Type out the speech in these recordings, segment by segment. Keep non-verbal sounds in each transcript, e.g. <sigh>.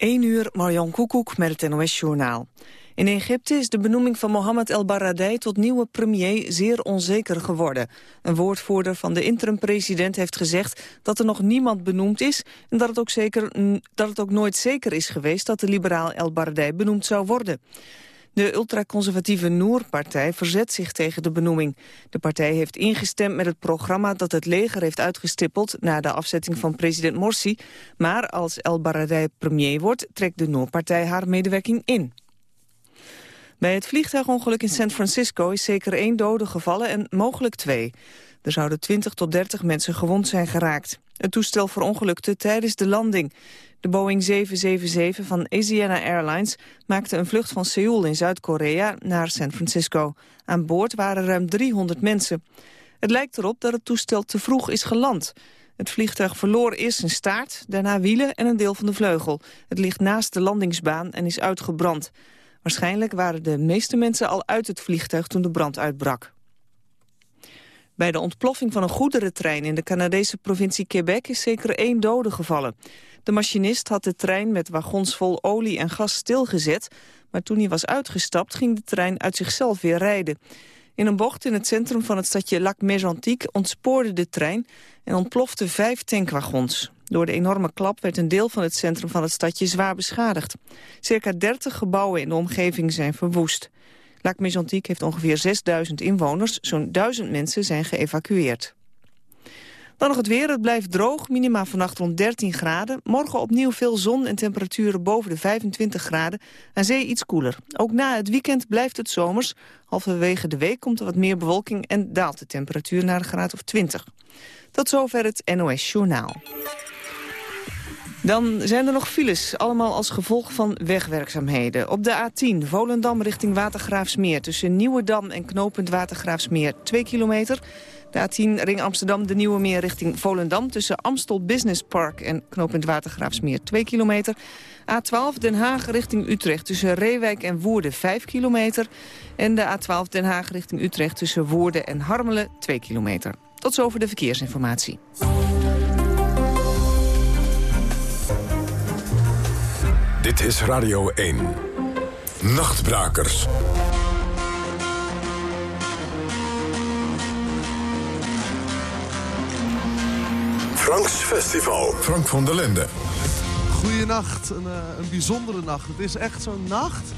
1 uur, Marjan Koekoek met het NOS-journaal. In Egypte is de benoeming van Mohammed El Baradei tot nieuwe premier zeer onzeker geworden. Een woordvoerder van de interim-president heeft gezegd dat er nog niemand benoemd is... en dat het, ook zeker, dat het ook nooit zeker is geweest dat de liberaal El Baradei benoemd zou worden. De ultraconservatieve Noor-partij verzet zich tegen de benoeming. De partij heeft ingestemd met het programma dat het leger heeft uitgestippeld... na de afzetting van president Morsi. Maar als El Baradei premier wordt, trekt de Noor-partij haar medewerking in. Bij het vliegtuigongeluk in San Francisco is zeker één dode gevallen en mogelijk twee. Er zouden 20 tot 30 mensen gewond zijn geraakt. Het toestel verongelukte tijdens de landing. De Boeing 777 van Asiana Airlines maakte een vlucht van Seoul in Zuid-Korea naar San Francisco. Aan boord waren ruim 300 mensen. Het lijkt erop dat het toestel te vroeg is geland. Het vliegtuig verloor eerst zijn staart, daarna wielen en een deel van de vleugel. Het ligt naast de landingsbaan en is uitgebrand. Waarschijnlijk waren de meeste mensen al uit het vliegtuig toen de brand uitbrak. Bij de ontploffing van een goederentrein in de Canadese provincie Quebec is zeker één dode gevallen. De machinist had de trein met wagons vol olie en gas stilgezet, maar toen hij was uitgestapt ging de trein uit zichzelf weer rijden. In een bocht in het centrum van het stadje Lac Mégantic ontspoorde de trein en ontplofte vijf tankwagons. Door de enorme klap werd een deel van het centrum van het stadje zwaar beschadigd. Circa 30 gebouwen in de omgeving zijn verwoest. Lac heeft ongeveer 6000 inwoners. Zo'n 1000 mensen zijn geëvacueerd. Dan nog het weer. Het blijft droog. Minima vannacht rond 13 graden. Morgen opnieuw veel zon en temperaturen boven de 25 graden. Aan zee iets koeler. Ook na het weekend blijft het zomers. Halverwege de week komt er wat meer bewolking en daalt de temperatuur naar een graad of 20. Tot zover het NOS Journaal. Dan zijn er nog files, allemaal als gevolg van wegwerkzaamheden. Op de A10, Volendam richting Watergraafsmeer... tussen Nieuwedam en knooppunt Watergraafsmeer 2 kilometer. De A10, Ring Amsterdam, de Nieuwe Meer richting Volendam... tussen Amstel Business Park en knooppunt Watergraafsmeer 2 kilometer. A12, Den Haag richting Utrecht tussen Reewijk en Woerden 5 kilometer. En de A12, Den Haag richting Utrecht tussen Woerden en Harmelen 2 kilometer. Tot zover de verkeersinformatie. Dit is Radio 1. Nachtbrakers. Franks Festival. Frank van der Lende. Goeienacht, een, uh, een bijzondere nacht. Het is echt zo'n nacht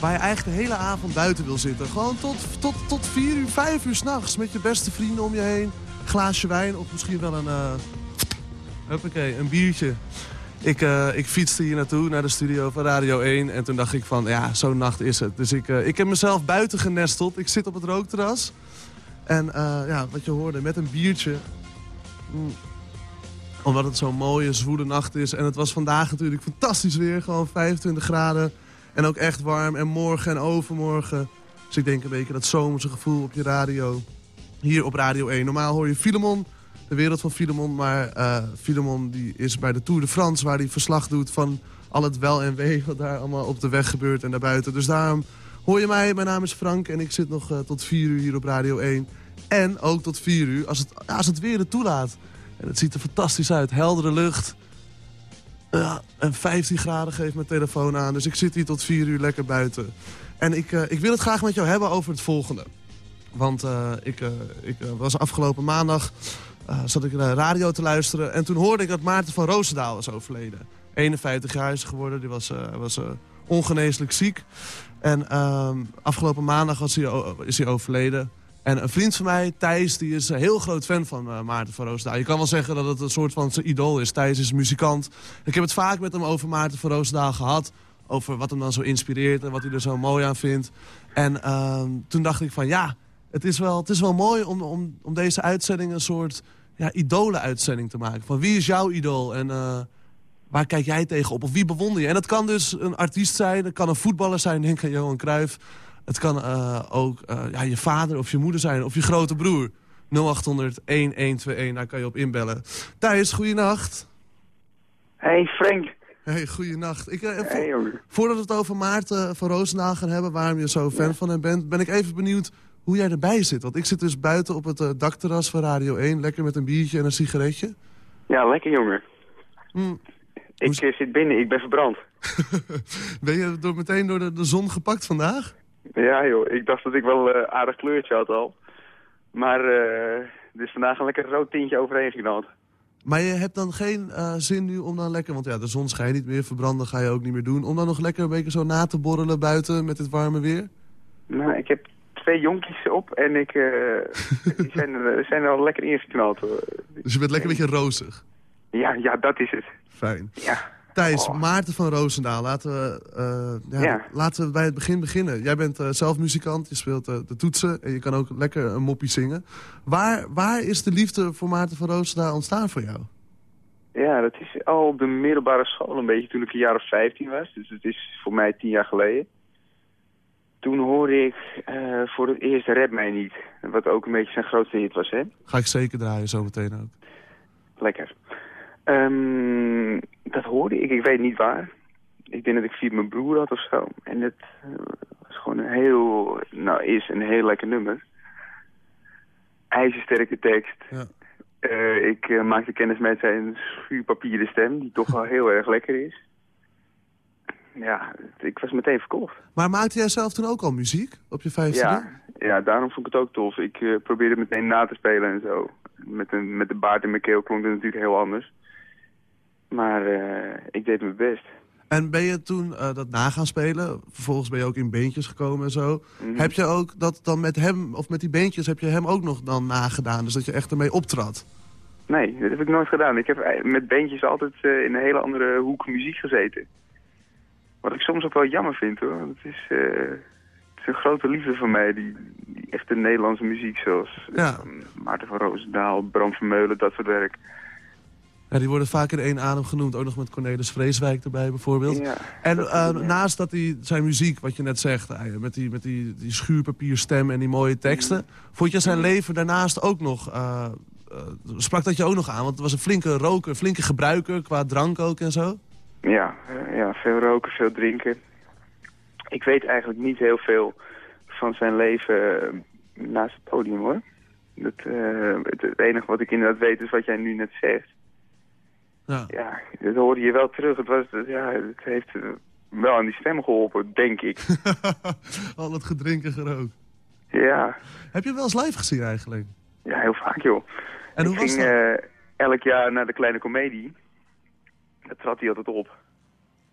waar je eigenlijk de hele avond buiten wil zitten. Gewoon tot, tot, tot 4 uur, 5 uur s'nachts met je beste vrienden om je heen. Glaasje wijn of misschien wel een, uh, een biertje. Ik, uh, ik fietste hier naartoe, naar de studio van Radio 1. En toen dacht ik van, ja, zo'n nacht is het. Dus ik, uh, ik heb mezelf buiten genesteld. Ik zit op het rookterras. En uh, ja, wat je hoorde, met een biertje. Mm. Omdat het zo'n mooie, zwoele nacht is. En het was vandaag natuurlijk fantastisch weer. Gewoon 25 graden. En ook echt warm. En morgen en overmorgen. Dus ik denk een beetje dat zomerse gevoel op je radio. Hier op Radio 1. Normaal hoor je Filemon de wereld van Filemon. Maar uh, Filemon die is bij de Tour de France waar hij verslag doet van al het wel en wee wat daar allemaal op de weg gebeurt en daarbuiten. Dus daarom hoor je mij. Mijn naam is Frank en ik zit nog uh, tot 4 uur hier op Radio 1. En ook tot 4 uur als het, als het weer het toelaat. En het ziet er fantastisch uit. Heldere lucht. Ja, en 15 graden geeft mijn telefoon aan. Dus ik zit hier tot 4 uur lekker buiten. En ik, uh, ik wil het graag met jou hebben over het volgende. Want ik, ik was afgelopen maandag uh, zat ik naar de radio te luisteren. En toen hoorde ik dat Maarten van Roosendaal was overleden. 51 jaar is geworden, die was, uh, was uh, ongeneeslijk ziek. En ehm, afgelopen maandag was hij, is hij overleden. En een vriend van mij, Thijs, die is een heel groot fan van Maarten van Roosendaal. Je kan wel zeggen dat het een soort van zijn idool is. Thijs is muzikant. Ik heb het vaak met hem over Maarten van Roosendaal gehad. Over wat hem dan zo inspireert en wat hij er zo mooi aan vindt. En ehm, toen dacht ik van ja, het is wel, het is wel mooi om, om, om deze uitzending een soort ja, idolen-uitzending te maken. Van wie is jouw idool en uh, waar kijk jij tegenop? Of wie bewonder je? En dat kan dus een artiest zijn, het kan een voetballer zijn, denk aan Johan Cruijff. Het kan uh, ook uh, ja, je vader of je moeder zijn of je grote broer. 0800-1121, daar kan je op inbellen. Thijs, goeienacht. Hey Frank. Hey, goeienacht. Ik, hey, voordat we het over Maarten van Roosendaal gaan hebben, waarom je zo fan ja. van hem bent, ben ik even benieuwd hoe jij erbij zit. Want ik zit dus buiten op het uh, dakterras van Radio 1, lekker met een biertje en een sigaretje. Ja, lekker jongen. Mm. Ik zit binnen, ik ben verbrand. <laughs> ben je door, meteen door de, de, zon gepakt vandaag? Ja joh, ik dacht dat ik wel een aardig kleurtje had al. Maar er is vandaag een lekker rood tintje overheen geknald. Maar je hebt dan geen zin nu om dan lekker... want ja, de zon schijnt niet meer, verbranden ga je ook niet meer doen... om dan nog lekker een beetje zo na te borrelen buiten met het warme weer? Nou, ik heb twee jonkies op en ik, uh, <laughs> die zijn, er, zijn er al lekker ingeknald. Dus je bent lekker een beetje rozig? Ja, ja, dat is het. Fijn. Ja. Thijs, oh. Maarten van Roosendaal, laten we, uh, ja, laten we bij het begin beginnen. Jij bent uh, zelf muzikant, je speelt de toetsen en je kan ook lekker een moppie zingen. Waar, waar is de liefde voor Maarten van Roosendaal ontstaan voor jou? Ja, dat is al op de middelbare school een beetje toen ik een jaar of 15 was. Dus het is voor mij tien jaar geleden toen hoorde ik uh, voor het eerst Red Mij Niet. Wat ook een beetje zijn grootste hit was, hè? Ga ik zeker draaien, zo meteen ook. Lekker. Um, dat hoorde ik, ik weet niet waar. Ik denk dat ik via mijn broer had of zo. En het uh, was gewoon een heel, nou is een heel lekker nummer. IJzersterke tekst. Ja. Uh, ik maakte kennis met zijn schuurpapieren stem, die toch wel heel erg lekker is ja, ik was meteen verkocht. Maar maakte jij zelf toen ook al muziek op je vijfde? Ja, ja, daarom vond ik het ook tof. Ik uh, probeerde meteen na te spelen en zo. Met, een, met de baard in mijn keel klonk het natuurlijk heel anders. Maar uh, ik deed mijn best. En ben je toen uh, dat na gaan spelen? Vervolgens ben je ook in beentjes gekomen en zo. Mhm. Heb je ook dat dan met hem, of met die beentjes, heb je hem ook nog dan nagedaan? Dus dat je echt ermee optrad? Nee, dat heb ik nooit gedaan. Ik heb met beentjes altijd in een hele andere hoek muziek gezeten. Wat ik soms ook wel jammer vind hoor. Het is, uh, het is een grote liefde van mij, die, die echte Nederlandse muziek zoals ja. Maarten van Roosendaal, Bram Vermeulen, dat soort werk. Ja, die worden vaak in één adem genoemd. Ook nog met Cornelis Vreeswijk erbij bijvoorbeeld. Ja, en uh, naast dat hij zijn muziek, wat je net zegt... Met die, met die, die schuurpapierstem en die mooie teksten... Mm. vond je zijn mm. leven daarnaast ook nog... Uh, sprak dat je ook nog aan? Want het was een flinke roker, flinke gebruiker qua drank ook en zo. Ja, ja, veel roken, veel drinken. Ik weet eigenlijk niet heel veel van zijn leven uh, naast het podium, hoor. Dat, uh, het, het, enige wat ik inderdaad weet is wat jij nu net zegt. Ja, ja dat hoorde je wel terug. Het, was, ja, het heeft wel aan die stem geholpen, denk ik. <laughs> Al het gedrinken gerook. Ja. Heb je wel eens live gezien eigenlijk? Ja, heel vaak, joh. En ik hoe was ging, dat? elk jaar naar de Kleine Comedie. Dat trad hij altijd op.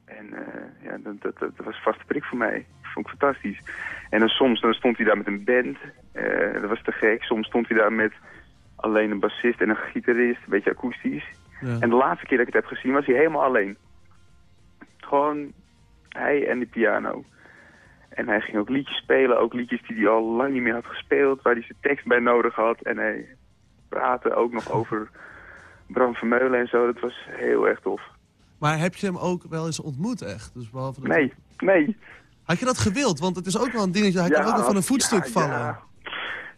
En uh, ja, dat, dat, dat, was vaste prik voor mij. Dat vond ik fantastisch. En dan soms dan stond hij daar met een band. Uh, dat was te gek. Soms stond hij daar met alleen een bassist en een gitarist. Een beetje akoestisch. Ja. En de laatste keer dat ik het heb gezien was hij helemaal alleen. Gewoon hij en die piano. En hij ging ook liedjes spelen. Ook liedjes die hij al lang niet meer had gespeeld. Waar hij zijn tekst bij nodig had. En hij praatte ook nog over Bram Vermeulen en zo. Dat was heel erg tof. Maar heb je hem ook wel eens ontmoet echt? Dus behalve dat... Nee, nee. Had je dat gewild? Want het is ook wel een dingetje. Hij kan ook nog van een voetstuk ja, vallen. Ja,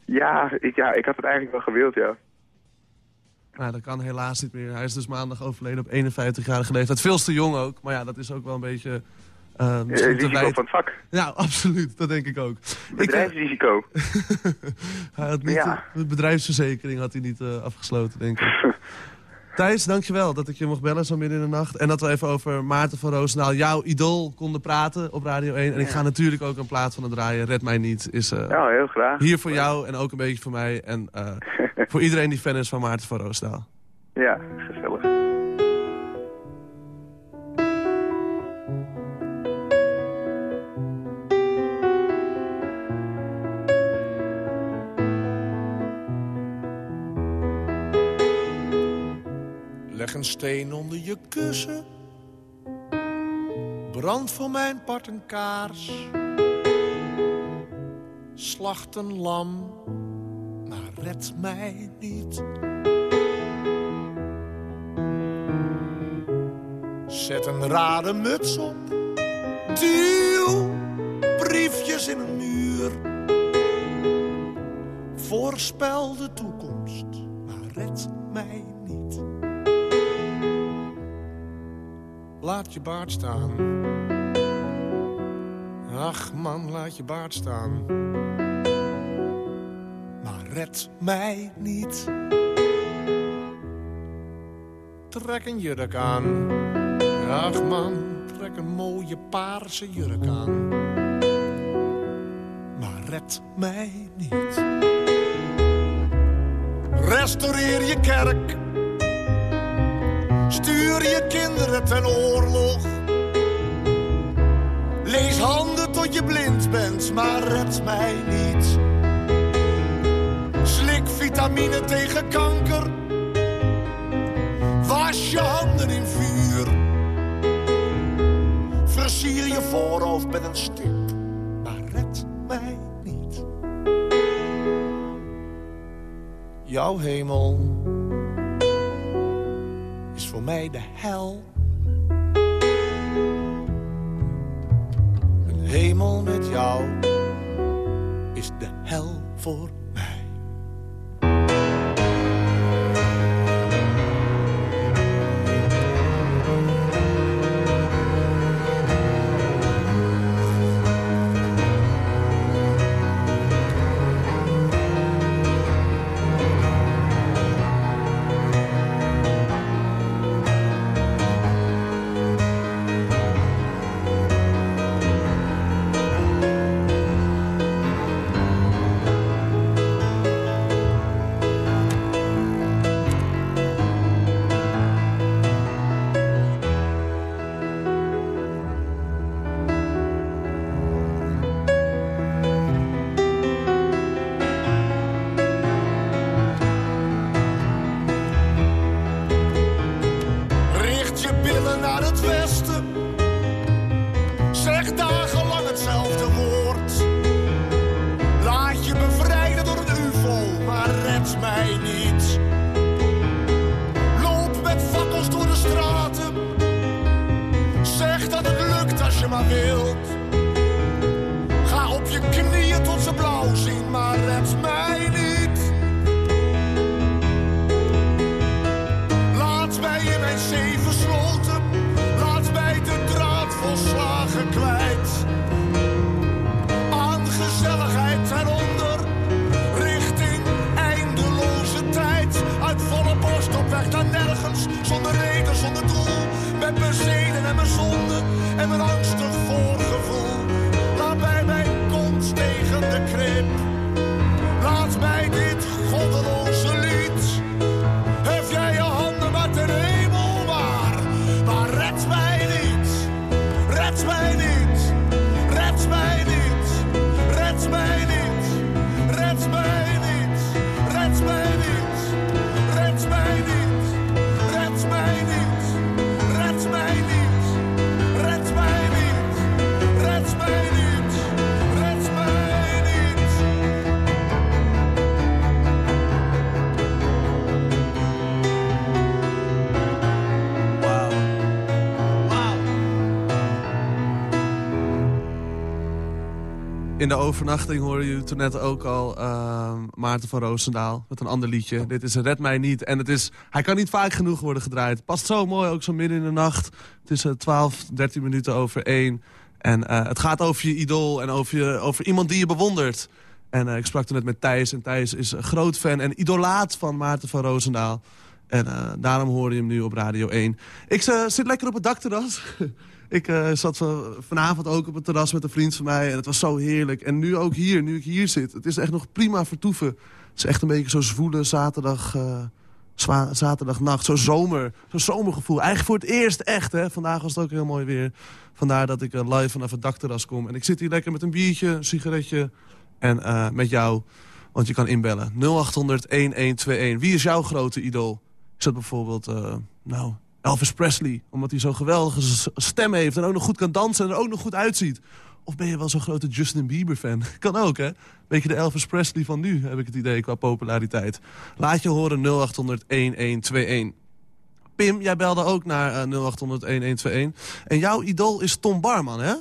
ja, ik, ja, ik had het eigenlijk wel gewild, ja. Nou, dat kan helaas niet meer. Hij is dus maandag overleden op 51-jarige leeftijd. Veel te jong ook, maar ja, dat is ook wel een beetje... Uh, risico van het vak. Ja, <laughs> absoluut. Dat denk ik ook. Bedrijfsrisico. <laughs> hij had niet, ja. De bedrijfsverzekering had hij niet uh, afgesloten, denk ik. <laughs> Thijs, dankjewel dat ik je mocht bellen zo midden in de nacht. En dat we even over Maarten van Roosendaal, jouw idool, konden praten op Radio 1. En ik ga natuurlijk ook een plaat van het draaien. Red mij niet. Is, uh, ja, heel graag. Hier voor jou en ook een beetje voor mij. En uh, voor iedereen die fan is van Maarten van Roosendaal. <laughs> Ja, gezellig. Een steen onder je kussen. Brand voor mijn part een kaars. Slacht een lam, maar red mij niet. Zet een rare muts op. Duw briefjes in een muur. Voorspel de toekomst, maar red mij niet. Laat je baard staan. Ach man, laat je baard staan. Maar red mij niet. Trek een jurk aan Ach man, trek een mooie paarse jurk aan. Maar red mij niet. Restaureer je kerk. Stuur je kinderen ten oorlog. Lees handen tot je blind bent, maar red mij niet. Slik vitamine tegen kanker. Was je handen in vuur. Versier je voorhoofd met een stip, maar red mij niet. Jouw hemel mij de hel. Een hemel met jou is de hel voor In de overnachting hoorde je toen net ook al ehm, Maarten van Roosendaal met een ander liedje. Dit is Red Mij Niet. En het is, hij kan niet vaak genoeg worden gedraaid. Past zo mooi, ook zo midden in de nacht. Het is eh, 12, 13 minuten over één. En eh, het gaat over je idool en over, je, over iemand die je bewondert. En eh, ik sprak toen net met Thijs. En Thijs is een groot fan en idolaat van Maarten van Roosendaal. En eh, daarom hoor je hem nu op Radio 1. Ik eh, zit lekker op het dakterras. <laughs> ik eh, zat van- vanavond ook op het terras met een vriend van mij. En het was zo heerlijk. En nu ook hier, nu ik hier zit. Het is echt nog prima vertoeven. Het is echt een beetje zo zwoele zaterdag... zwa- zaterdagnacht, zo zomer, zo'n zomergevoel. Eigenlijk voor het eerst echt, hè. Vandaag was het ook heel mooi weer. Vandaar dat ik eh, live vanaf het dakterras kom. En ik zit hier lekker met een biertje, een sigaretje en met jou. Want je kan inbellen. 0800-1121. Wie is jouw grote idool? Is dat bijvoorbeeld, nou, Elvis Presley. Omdat hij zo'n geweldige stem heeft en ook nog goed kan dansen en er ook nog goed uitziet. Of ben je wel zo'n grote Justin Bieber-fan? <laughs> Kan ook, hè? Beetje de Elvis Presley van nu, heb ik het idee, qua populariteit. Laat je horen 0800-1121. Pim, jij belde ook naar eh 0800-1121. En jouw idool is Tom Barman, hè?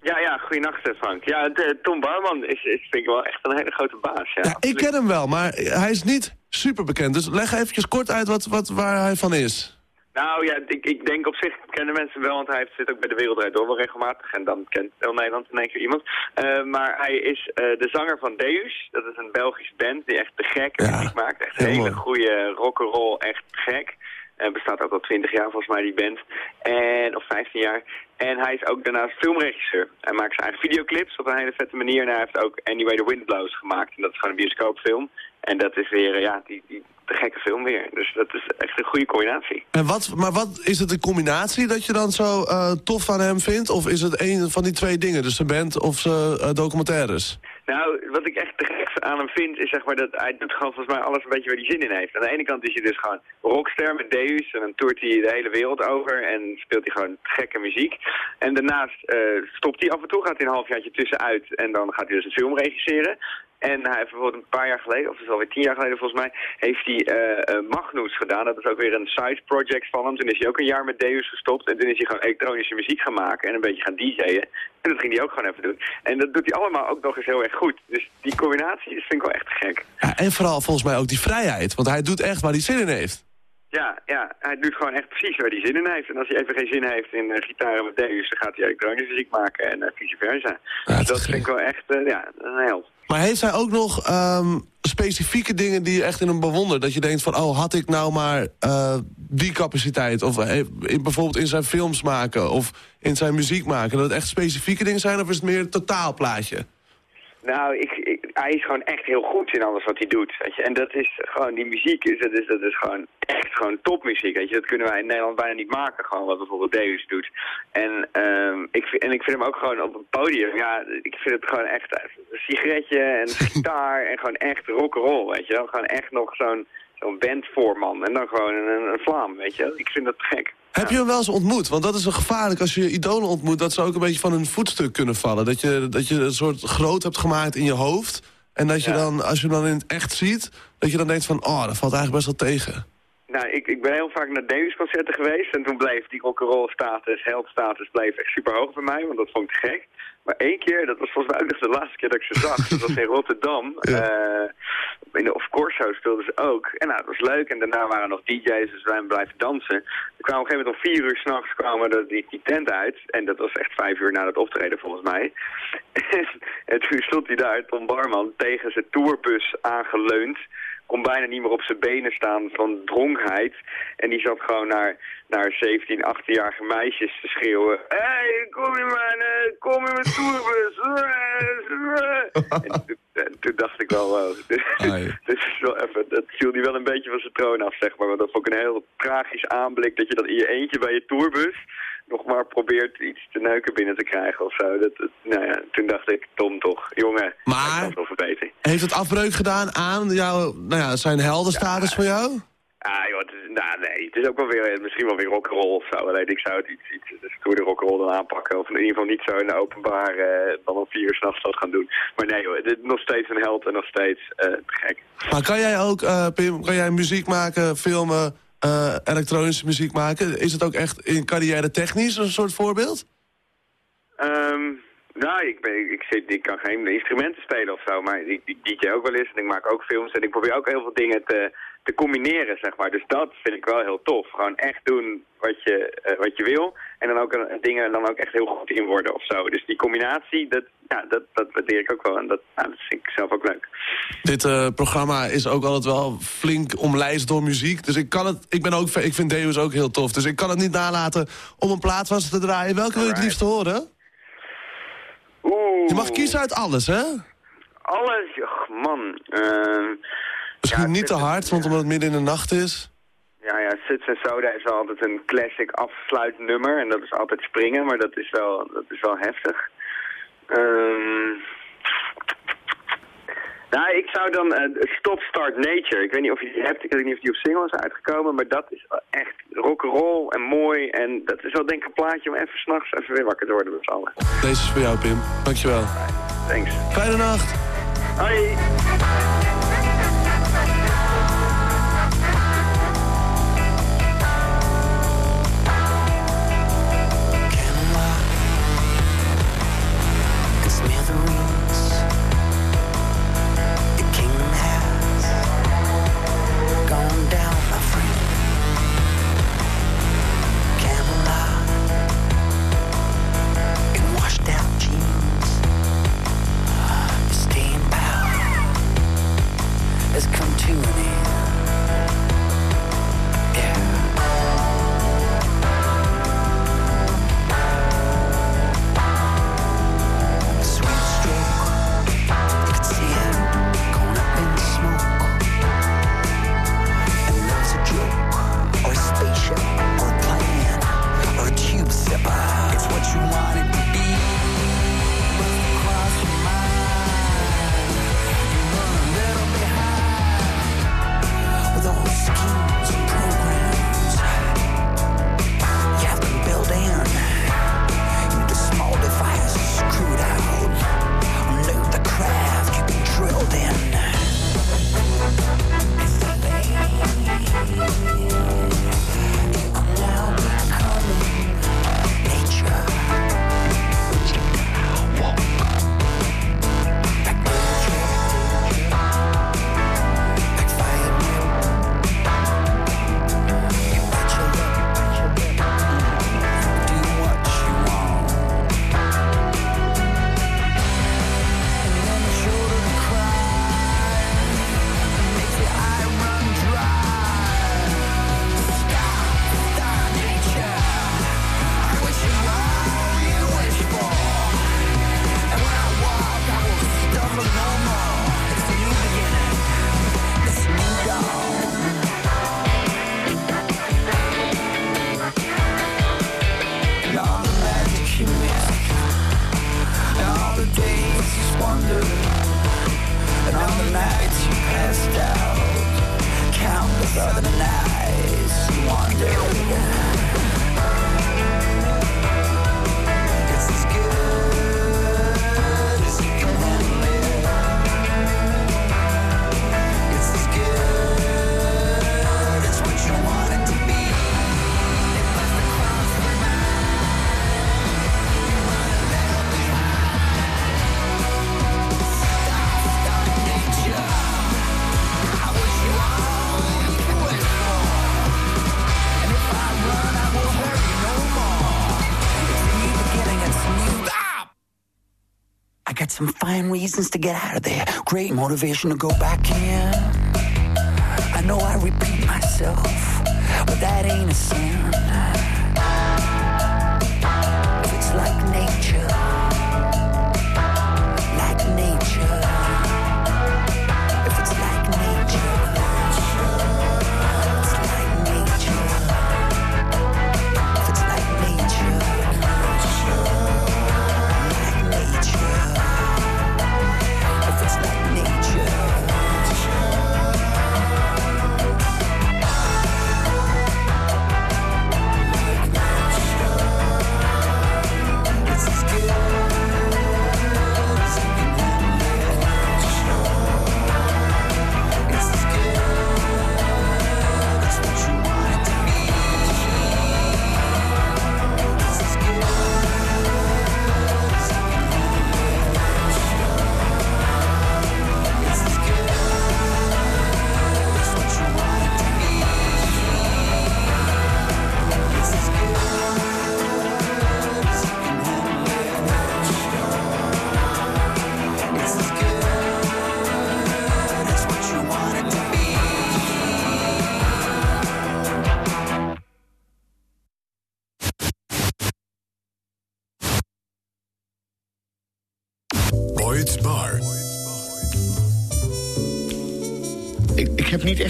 Ja, ja, goeienacht Frank. Ja, de, Tom Barman is, is vind ik wel echt een hele grote baas. Ja, Ja, ik ken hem wel, maar hij is niet super bekend. Dus leg eventjes kort uit wat, wat, waar hij van is. Nou ja, ik, ik denk op zich kennen mensen wel, want hij zit ook bij de Wereldrijd Door wel regelmatig. En dan kent heel Nederland in één keer iemand. Eh, maar hij is eh, de zanger van Deus. Dat is een Belgische band die echt te gek Ja, muziek maakt. Echt hele mooi. goede rock'n'roll, echt gek. En bestaat ook al 20 jaar volgens mij die band. En, of 15 jaar. En hij is ook daarnaast filmregisseur. Hij maakt zijn eigen videoclips op een hele vette manier. En hij heeft ook Anyway the Wind Blows gemaakt. En dat is gewoon een bioscoopfilm. En dat is weer, eh, ja, die, die de gekke film weer. Dus dat is echt een goede combinatie. En wat, maar wat is het een combinatie dat je dan zo uh, tof aan hem vindt? Of is het een van die twee dingen, dus zijn band of zijn uh, documentaires? Nou, wat ik echt te gek aan hem vind, is zeg maar dat hij doet gewoon volgens mij alles een beetje waar hij zin in heeft. Aan de ene kant is hij dus gewoon rockster met Deus en dan toert hij de hele wereld over en speelt hij gewoon gekke muziek. En daarnaast uh, stopt hij af en toe, gaat hij een halfjaartje tussenuit en dan gaat hij dus een film regisseren. En hij heeft bijvoorbeeld een paar jaar geleden, of het is alweer tien jaar geleden volgens mij, heeft hij uh, Magnus gedaan. Dat is ook weer een side project van hem. Toen is hij ook een jaar met Deus gestopt. En toen is hij gewoon elektronische muziek gaan maken en een beetje gaan DJ'en. En dat ging hij ook gewoon even doen. En dat doet hij allemaal ook nog eens heel erg goed. Dus die combinatie vind ik wel echt gek. Ja, en vooral volgens mij ook die vrijheid. Want hij doet echt waar hij zin in heeft. Ja, ja, hij doet gewoon echt precies waar hij zin in heeft. En als hij even geen zin heeft in uh, gitaren met Deus, dan gaat hij elektronische muziek maken en uh, vice versa. Ja, dus dat vind ik wel echt, uh, ja, een held. Maar heeft hij ook nog um, specifieke dingen die je echt in hem bewondert? Dat je denkt van, oh, had ik nou maar uh, die capaciteit? Of uh, in, bijvoorbeeld in zijn films maken of in zijn muziek maken. Dat het echt specifieke dingen zijn of is het meer een totaalplaatje? Nou, ik, ik, hij is gewoon echt heel goed in alles wat hij doet. Weet je? En dat is gewoon, die muziek, is, dat, is, dat is gewoon echt gewoon topmuziek. Weet je? Dat kunnen wij in Nederland bijna niet maken, gewoon wat bijvoorbeeld Deus doet. En, um, ik, en ik vind hem ook gewoon op een podium, ja, ik vind het gewoon echt een sigaretje en <laughs> gitaar en gewoon echt rock'n'roll, weet je wel. Gewoon echt nog zo'n zo'n bandvoorman en dan gewoon een, een vlaam, weet je. Ik vind dat gek. Heb je hem wel eens ontmoet? Want dat is wel gevaarlijk als je je idolen ontmoet... dat ze ook een beetje van hun voetstuk kunnen vallen. Dat je, dat je een soort groot hebt gemaakt in je hoofd... en dat je dan, als je hem dan in het echt ziet... dat je dan denkt van, oh, dat valt eigenlijk best wel tegen. Nou, ik, ik ben heel vaak naar Davis-concerten geweest... en toen bleef die rock'n'roll-status, held-status bleef echt super hoog bij mij... want dat vond ik gek. Maar één keer, dat was volgens mij ook de laatste keer dat ik ze zag. dat was in <laughs> Rotterdam. Ja. Uh, in de Of Course Show speelden ze ook. En nou, dat was leuk. En daarna waren er nog DJ's, dus wij blijven dansen. We kwamen op een gegeven moment om vier uur s'nachts kwamen die, die tent uit. En dat was echt vijf uur na het optreden volgens mij. <laughs> en toen stond hij daar, Tom Barman, tegen zijn tourbus aangeleund kon bijna niet meer op zijn benen staan van dronkheid. En die zat gewoon naar, naar 17, 18-jarige meisjes te schreeuwen. Hé, hey, kom je maar, uh, kom in mijn tourbus. en toen, dacht ik wel, wow, <laughs> dit is wel even, dat viel die wel een beetje van zijn troon af, zeg maar. Want dat vond ik een heel tragisch aanblik, dat je dat in je eentje bij je tourbus nog maar probeert iets te neuken binnen te krijgen of zo. Dat, dat, nou ja, toen dacht ik, Tom toch, jongen, maar heeft het afbreuk gedaan aan jouw, nou ja, zijn heldenstatus ja, voor jou? Ah joh, het is, nou nee, het is ook wel weer, misschien wel weer rock'n'roll of zo. Alleen ik zou het iets, iets dus de rock'n'roll dan aanpakken. Of in ieder geval niet zo in de openbaar uh, dan om vier uur s'nachts dat gaan doen. Maar nee joh, het is nog steeds een held en nog steeds uh, gek. Maar kan jij ook, uh, Pim, kan jij muziek maken, filmen, uh, elektronische muziek maken? Is het ook echt in carrière technisch een soort voorbeeld? Um, nou, ik, ben, ik, zit, ik kan geen instrumenten spelen of zo, maar ik, ik DJ ook wel eens en ik maak ook films en ik probeer ook heel veel dingen te, te combineren, zeg maar. Dus dat vind ik wel heel tof. Gewoon echt doen wat je, uh, wat je wil en dan ook uh, dingen dan ook echt heel goed in worden of zo. Dus die combinatie, dat, ja, dat, dat waardeer ik ook wel en dat, nou, dat vind ik zelf ook leuk. Dit uh, programma is ook altijd wel flink omlijst door muziek, dus ik kan het, ik ben ook, ik vind Deus ook heel tof, dus ik kan het niet nalaten om een plaat van ze te draaien. Welke wil je het liefst horen? Oeh. Je mag kiezen uit alles, hè? Alles? Och, man. Uh, Misschien ja, niet te hard, want omdat het midden in de nacht is. Ja, ja, Suts en Soda is altijd een classic afsluitnummer. En dat is altijd springen, maar dat is wel, dat is wel heftig. Um, nou, ik zou dan uh, Stop Start Nature. Ik weet niet of je die hebt. Ik weet niet of die op single is uitgekomen. Maar dat is echt rock'n'roll en mooi. En dat is wel denk ik een plaatje om even s'nachts even weer wakker te worden met z'n allen. Deze is voor jou, Pim. Dankjewel. Thanks. Fijne nacht. Hoi. Reasons to get out of there. Great motivation to go back in. I know I repeat myself, but that ain't a sin.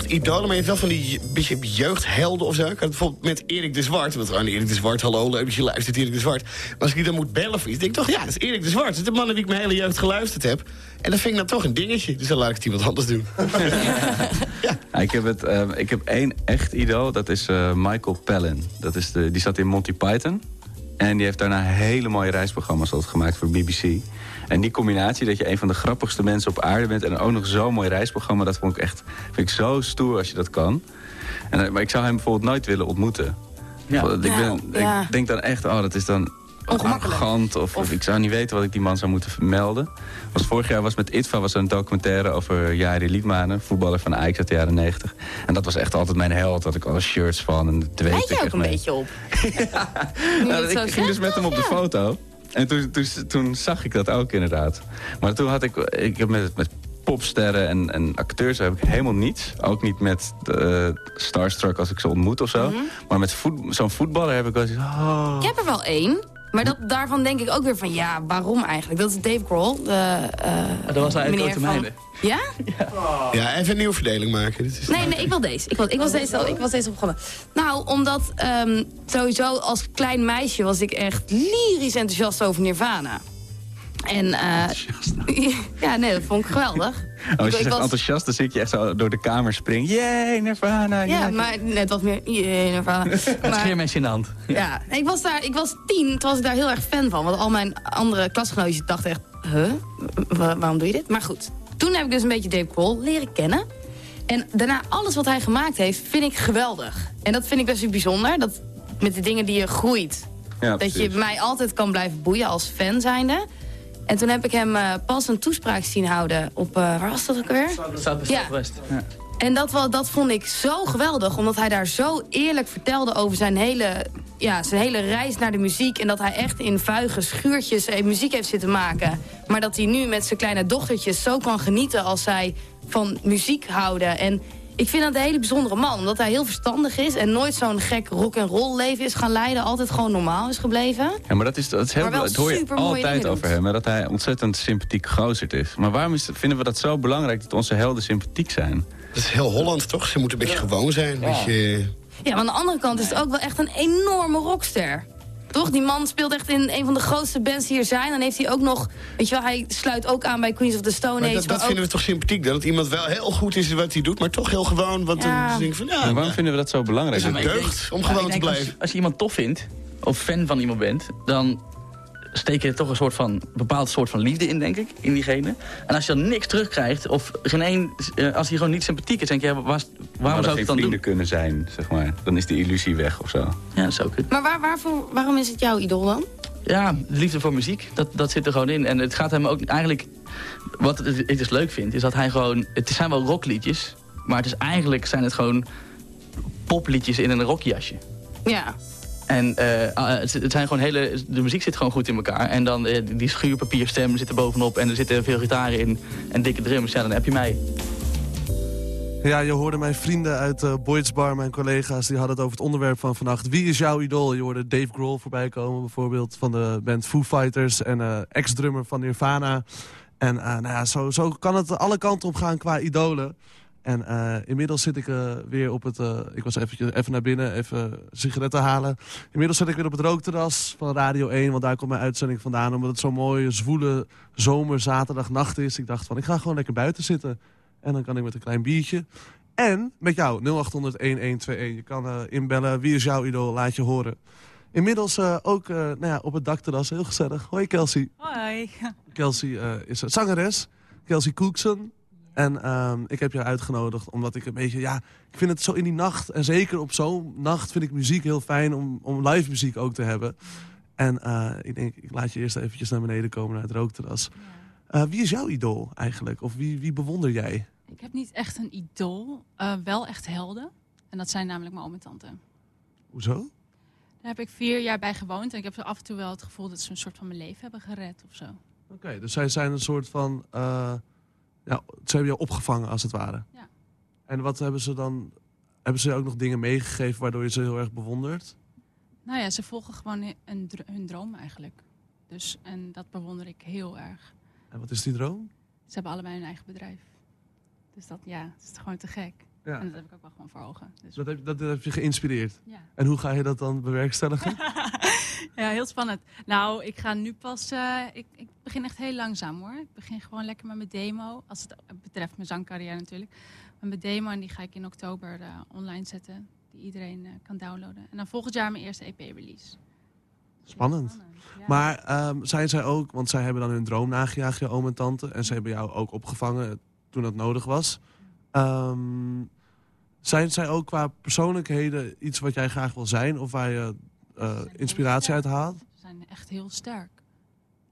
Idolen, maar je hebt wel van die beetje jeugdhelden of zo. Ik had het bijvoorbeeld met Erik de Zwart. Want aan Erik de Zwart, hallo, leuk dat je luistert, Erik de Zwart. Maar als ik die dan moet bellen voor iets, denk ik toch, ja, dat is Erik de Zwart. Dat is de man naar wie ik mijn hele jeugd geluisterd heb. En dat vind ik dan toch een dingetje. Dus dan laat ik het iemand anders doen. <laughs> Ja, ik, heb het, ehm, ik heb één echt idool, dat is eh, Michael Palin. Dat is de, die zat in Monty Python. En die heeft daarna hele mooie reisprogramma's altijd gemaakt voor BBC. En die combinatie, dat je een van de grappigste mensen op aarde bent... en ook nog zo'n mooi reisprogramma, dat vond ik echt vind ik zo stoer als je dat kan. En, eh, maar ik zou hem bijvoorbeeld nooit willen ontmoeten. Ja. Ik, ben, ja. ik denk dan echt, oh, dat is dan. Arrogant. Of, of ik zou niet weten wat ik die man zou moeten melden. Was vorig jaar was met ITVA was er een documentaire over Jari Liedmanen. Voetballer van Ajax uit de jaren 90. En dat was echt altijd mijn held. Had ik alle shirts van. En twee Lijkt je ook een mee. beetje op. <laughs> Nou, ik ging dus met hem op de foto. En toen, toen, toen zag ik dat ook inderdaad. Maar toen had ik... Ik heb met, met popsterren en, en acteurs heb ik helemaal niets. Ook niet met eh, Starstruck als ik ze ontmoet of zo. Mhm. Maar met voet, zo'n voetballer heb ik wel eens... Oh. Ik heb er wel één. Maar dat, daarvan denk ik ook weer van, ja, waarom eigenlijk? Dat is Dave Grohl. De, eh, dat was eigenlijk ook de van- mijne. Ja? Ja, even een nieuwe verdeling maken. Dit is Nee, nee, ik wil deze. Ik, wil, ik, was, deze, ik was deze begonnen. Nou, omdat ehm, sowieso als klein meisje was ik echt lyrisch enthousiast over Nirvana. En, eh <laughs> ja, nee, dat vond ik geweldig. Oh, als je zegt was- enthousiast, dan ik je echt zo door de kamer springen. Yay, Nirvana. Ja, maar net wat meer... jee, Nirvana. <laughs> Het Maar- scheermesje in de hand. <laughs> Ja, ik was, daar, ik was tien, toen was ik daar heel erg fan van. Want al mijn andere klasgenootjes dachten echt... Huh? Wa- waarom doe je dit? Maar goed, toen heb ik dus een beetje Dave Grohl leren kennen. En daarna, alles wat hij gemaakt heeft, vind ik geweldig. En dat vind ik best wel bijzonder. Dat met de dingen die je groeit... Ja, dat je mij altijd kan blijven boeien als fan zijnde. En toen heb ik hem eh, pas een toespraak zien houden op... eh, waar was dat ook weer? Zuidwest. Ja. Zuidwest. Ja. En dat, dat vond ik zo geweldig, omdat hij daar zo eerlijk vertelde over zijn hele, ja, zijn hele reis naar de muziek. En dat hij echt in vuige schuurtjes eh, muziek heeft zitten maken. Maar dat hij nu met zijn kleine dochtertjes zo kan genieten als zij van muziek houden. En ik vind dat een hele bijzondere man, omdat hij heel verstandig is... en nooit zo'n gek rock-and-roll leven is gaan leiden. Altijd gewoon normaal is gebleven. Ja, maar dat, is, dat, is heel, Maar wel dat hoor je altijd over hem. hè, Dat hij ontzettend sympathiek gozerd is. Maar waarom is, vinden we dat zo belangrijk dat onze helden sympathiek zijn? Dat is heel Holland, toch? Ze moeten een beetje gewoon zijn. Een beetje... Ja, maar aan de andere kant is het ook wel echt een enorme rockster. Toch? Die man speelt echt in een van de grootste bands die er zijn. Dan heeft hij ook nog... Weet je wel, hij sluit ook aan bij Queens of the Stone Maar Age. dat, dat maar ook- vinden we toch sympathiek, dan? Dat iemand wel heel goed is in wat hij doet, maar toch heel gewoon. Want Ja. dan denk ik van, ja, waarom vinden we dat zo belangrijk? Het is ik deugd om Ja, gewoon te als- blijven. Als, je iemand tof vindt, of fan van iemand bent, dan steek je toch een soort van bepaald soort van liefde in, denk ik, in diegene. En als je dan niks terugkrijgt, of geen één, eh, als hij gewoon niet sympathiek is, denk je, ja, waarom zou ik het dan vrienden doen? kunnen zijn, zeg maar. Dan is de illusie weg of zo. Ja, dat zou kunnen. Maar waar, waarvoor, waarom is het jouw idool dan? Ja, de liefde voor muziek, dat, dat zit er gewoon in. En het gaat hem ook eigenlijk... Wat het- ik dus leuk vind, is dat hij gewoon... Het zijn wel rockliedjes, maar het is eigenlijk zijn het gewoon popliedjes in een rockjasje. Ja. En eh, ah, het, zijn gewoon hele, de muziek zit gewoon goed in elkaar. En dan eh, die schuurpapierstem zit er bovenop en er zitten veel gitaren in en dikke drums. Ja, dan heb je mij. Ja, je hoorde mijn vrienden uit uh, Boyd's Bar, mijn collega's... die hadden het over het onderwerp van vannacht. Wie is jouw idool? Je hoorde Dave Grohl voorbij komen, bijvoorbeeld... van de band Foo Fighters en uh, ex-drummer van Nirvana. En uh, nou ja, zo, zo kan het alle kanten op gaan qua idolen. En inmiddels zit ik weer op het... ik was eventjes, even naar binnen, even sigaretten halen. Inmiddels zit ik weer op het rookterras van Radio 1... want daar komt mijn uitzending vandaan... omdat het zo'n mooie, zwoele zomerzaterdagnacht is. Ik dacht van, ik ga gewoon lekker buiten zitten... En dan kan ik met een klein biertje. En met jou, 0800-1121. Je kan inbellen. Wie is jouw idool? Laat je horen. Inmiddels ook nou ja, op het dakterras. Heel gezellig. Hoi Kelsey. Hoi. <laughs> Kelsey is zangeres. Kelsey Cookson. En um, ik heb je uitgenodigd omdat ik een beetje... Ja, ik vind het zo in die nacht. En zeker op zo'n nacht vind ik muziek heel fijn om, om live muziek ook te hebben. En ik denk, ik laat je eerst eventjes naar beneden komen naar het rookterras. Uh, wie is jouw idool eigenlijk? Of wie, wie bewonder jij? Ik heb niet echt een idool. Uh, wel echt helden. En dat zijn namelijk mijn oom en tante. Hoezo? Daar heb ik vier jaar bij gewoond. En ik heb af en toe wel het gevoel dat ze een soort van mijn leven hebben gered of zo. Oké, okay, dus zij zijn een soort van... Ja, ze hebben jou opgevangen als het ware. Ja. En wat hebben ze dan... Hebben ze ook nog dingen meegegeven waardoor je ze heel erg bewondert? Nou ja, ze volgen gewoon een, hun droom eigenlijk. Dus, en dat bewonder ik heel erg. En wat is die droom? Ze hebben allebei hun eigen bedrijf. Dus dat, ja, het is gewoon te gek. Ja. En dat heb ik ook wel gewoon voor ogen. Dus... Dat, heb, dat heb je geïnspireerd? Ja. En hoe ga je dat dan bewerkstelligen? <laughs> ja, heel spannend. Nou, ik ga nu pas... Uh, ik, ik, begin echt heel langzaam hoor. Ik begin gewoon lekker met mijn demo. Als het betreft mijn zangcarrière natuurlijk. Met mijn demo en die ga ik in oktober uh, online zetten. Die iedereen uh, kan downloaden. En dan volgend jaar mijn eerste EP-release. Spannend. Ja. Maar um, zijn zij ook, want zij hebben dan hun droom nagejaagd, je oom en tante. En ze hebben jou ook opgevangen toen dat nodig was. Um, zijn zij ook qua persoonlijkheden iets wat jij graag wil zijn? Of waar je uh, inspiratie uit haalt? Ze zijn echt heel sterk.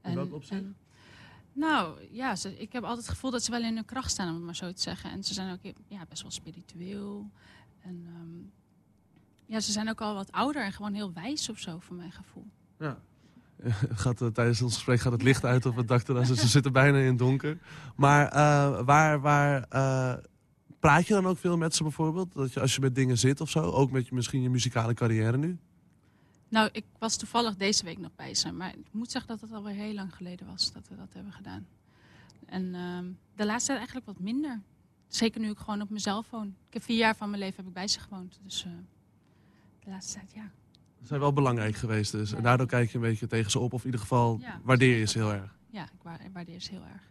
In welk opzicht? Nou, ja, ze, ik heb altijd het gevoel dat ze wel in hun kracht staan, om het maar zo te zeggen. En ze zijn ook ja, best wel spiritueel. En um, ja, ze zijn ook al wat ouder en gewoon heel wijs of zo, voor mijn gevoel. Ja. <laughs> Gaat, uh, tijdens ons gesprek gaat het licht uit op het dakterras. Dus ze zitten bijna in het donker. Maar uh, waar, waar uh, praat je dan ook veel met ze bijvoorbeeld? Dat je, als je met dingen zit of zo? Ook met je, misschien je muzikale carrière nu? Nou, ik was toevallig deze week nog bij ze. Maar ik moet zeggen dat het alweer heel lang geleden was dat we dat hebben gedaan. En ehm, de laatste tijd eigenlijk wat minder. Zeker nu ik gewoon op mezelf woon. Ik heb vier jaar van mijn leven heb ik bij ze gewoond. Dus de laatste tijd, ja. Ze zijn wel belangrijk geweest dus. Ja. En daardoor kijk je een beetje tegen ze op. Of in ieder geval ja, waardeer je ze heel erg. Ja, ik waardeer ze heel erg.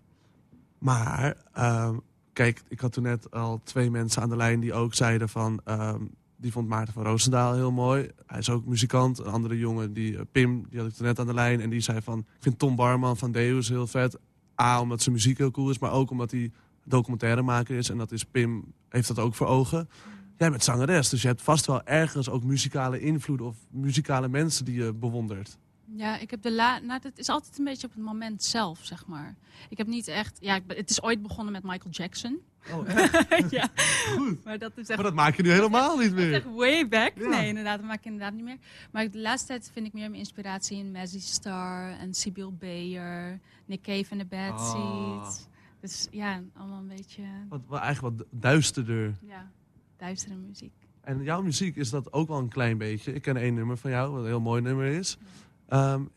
Maar, um, kijk, ik had toen net al twee mensen aan de lijn die ook zeiden van... Um, die vond Maarten van Roosendaal heel mooi. Hij is ook muzikant. Een andere jongen, die, uh, Pim, die had ik toen net aan de lijn. En die zei van, ik vind Tom Barman van Deus heel vet. A, omdat zijn muziek heel cool is. Maar ook omdat hij documentairemaker is. En dat is Pim, heeft dat ook voor ogen. Jij bent zangeres, dus je hebt vast wel ergens ook muzikale invloed... of muzikale mensen die je bewondert. Ja, ik heb de la nou, het is altijd een beetje op het moment zelf, zeg maar. Ik heb niet echt... Ja, het is ooit begonnen met Michael Jackson. Oh, <laughs> echt? ja. Goed. Maar dat, is echt, maar dat maak je nu helemaal niet meer. Echt way back. Ja. Nee, inderdaad, dat maak ik inderdaad niet meer. Maar de laatste tijd vind ik meer mijn inspiratie in Mazzy Star... en Sibyl Bayer, Nick Cave en the Bad Ah. Seeds. Dus ja, allemaal een beetje... Wat, wat eigenlijk wat duisterder. Ja, duistere muziek. En jouw muziek is dat ook wel een klein beetje. Ik ken één nummer van jou, wat een heel mooi nummer is. Ja. Um,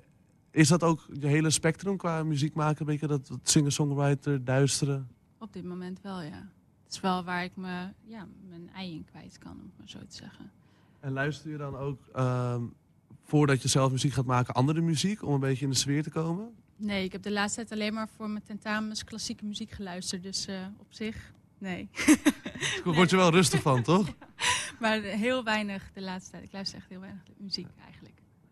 is dat ook je hele spectrum qua muziek maken? Een beetje dat, dat singer-songwriter, duistere? Op dit moment wel, ja. Het is wel waar ik me, ja, mijn ei in kwijt kan, om maar zo te zeggen. En luister je dan ook, um, voordat je zelf muziek gaat maken, andere muziek? Om een beetje in de sfeer te komen? Nee, ik heb de laatste tijd alleen maar voor mijn tentamens klassieke muziek geluisterd. Dus uh, op zich, nee. <laughs> Daar word je wel rustig van, toch? <laughs> Ja. Maar heel weinig de laatste tijd. Ik luister echt heel weinig muziek eigenlijk.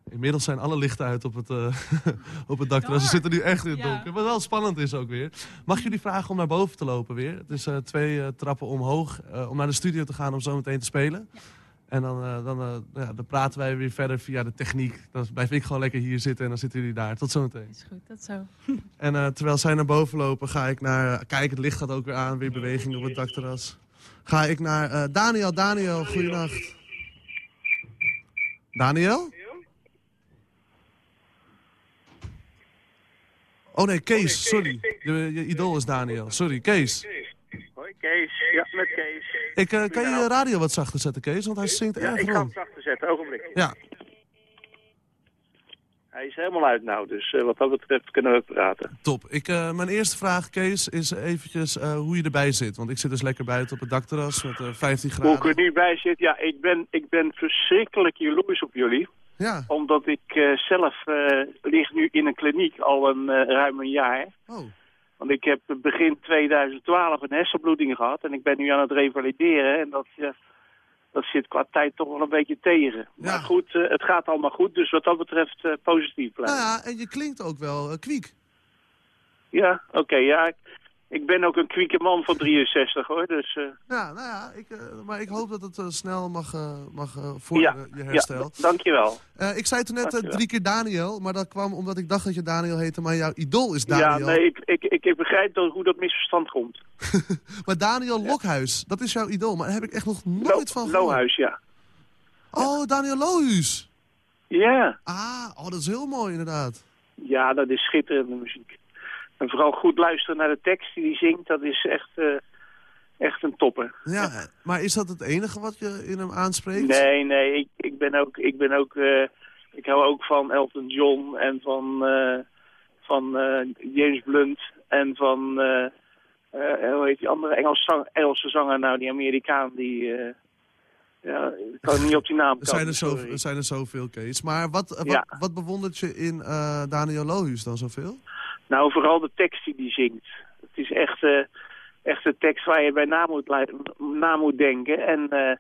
Inmiddels zijn alle lichten uit op het, uh, <laughs> op het dak. Ze zitten nu echt in het donker. Ja. Wat wel spannend is ook weer. Mag ik jullie vragen om naar boven te lopen weer? Het is uh, twee uh, trappen omhoog om naar de studio te gaan om zo meteen te spelen. Ja. En dan, dan, ja, dan praten wij weer verder via de techniek. Dan blijf ik gewoon lekker hier zitten en dan zitten jullie daar. Tot zometeen. Is goed, tot zo. <laughs> en terwijl zij naar boven lopen ga ik naar... Kijk, het licht gaat ook weer aan. Weer beweging op het dakterras. Ga ik naar Daniel. Daniel, goedenacht. Daniel? Oh nee, Kees, sorry. Je, je idool is Daniel. Sorry, Kees. Hoi Kees, ja, met Kees. Ik, eh, kan je je radio wat zachter zetten, Kees? Want hij zingt Ja, erg ik ga hem rond. zachter zetten, ogenblik. Ja. Hij is helemaal uit nou, dus eh, wat dat betreft kunnen we praten. Top. Ik, eh, mijn eerste vraag, Kees, is eventjes hoe je erbij zit. Want ik zit dus lekker buiten op het dakterras met eh 15 Hoe graden. ik er nu bij zit, ja, ik ben, ik ben verschrikkelijk jaloers op jullie. Ja. Omdat ik eh, zelf eh, lig nu in een kliniek al een eh, ruim een jaar. Oh. Want ik heb begin 2012 een hersenbloeding gehad en ik ben nu aan het revalideren. En dat, dat zit qua tijd toch wel een beetje tegen. Maar goed, het gaat allemaal goed, dus wat dat betreft positief blijven. Nou ja, en je klinkt ook wel kwiek. Ja, oké, ja. Ik, ik ben ook een kwieke man van 63 hoor, dus... eh, Ja, nou ja, ik, eh, maar ik hoop dat het eh, snel mag, mag voor ja, je herstel. ja, dankjewel. Ik zei toen net drie keer Daniel, maar dat kwam omdat ik dacht dat je Daniel heette, maar jouw idool is Ja, Daniel. nee, ik, ik, ik, ik begrijp dat, hoe dat misverstand komt. <laughs> Maar Daniel Lokhuis, dat is jouw idool, maar daar heb ik echt nog nooit van gehoord. Lohuis, ja. Oh, Daniel Lohuis. Ja. Ah, oh, dat is heel mooi inderdaad. Ja, dat is schitterende muziek. En vooral goed luisteren naar de tekst die hij zingt, dat is echt, eh, echt een topper. Ja, maar is dat het enige wat je in hem aanspreekt? Nee, nee, ik, ik ben ook, ik ben ook, eh, ik hou ook van Elton John en van, eh, van James Blunt en van, hoe heet die andere Engels zang, Engelse zanger nou, die Amerikaan, die, ja, ik kan niet op die naam <laughs> Er zijn komen, er, zo, er zijn er zoveel, Kees. Maar wat, wat, bewondert je in Daniel Lohuis dan zoveel? Nou, vooral de tekst die hij zingt. Het is echt, eh, echt een tekst waar je bij na moet, na moet denken. En eh,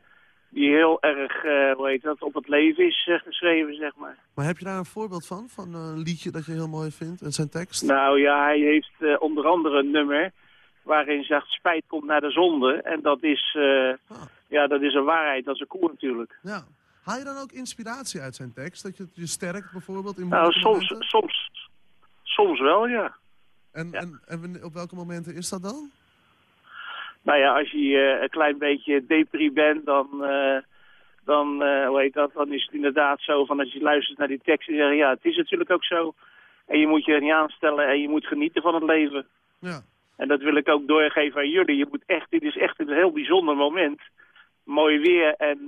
die heel erg, eh, hoe heet dat, op het leven is geschreven, zeg maar. Maar heb je daar een voorbeeld van? Van een liedje dat je heel mooi vindt en zijn tekst? Nou ja, hij heeft onder andere een nummer waarin zegt spijt komt naar de zonde. En dat is, eh, ja, dat is een waarheid, dat is een koer natuurlijk. Ja. Haal je dan ook inspiratie uit zijn tekst? Dat je je sterkt bijvoorbeeld in Nou, soms, momenten? soms, soms wel, ja. En, en, en op welke momenten is dat dan? Nou ja, als je eh, een klein beetje depri bent, dan, eh, dan, eh, hoe heet dat, dan is het inderdaad zo van als je luistert naar die tekst en zeggen, ja, het is natuurlijk ook zo. En je moet je er niet aanstellen en je moet genieten van het leven. Ja. En dat wil ik ook doorgeven aan jullie. Je moet echt, dit is echt een heel bijzonder moment. Mooi weer en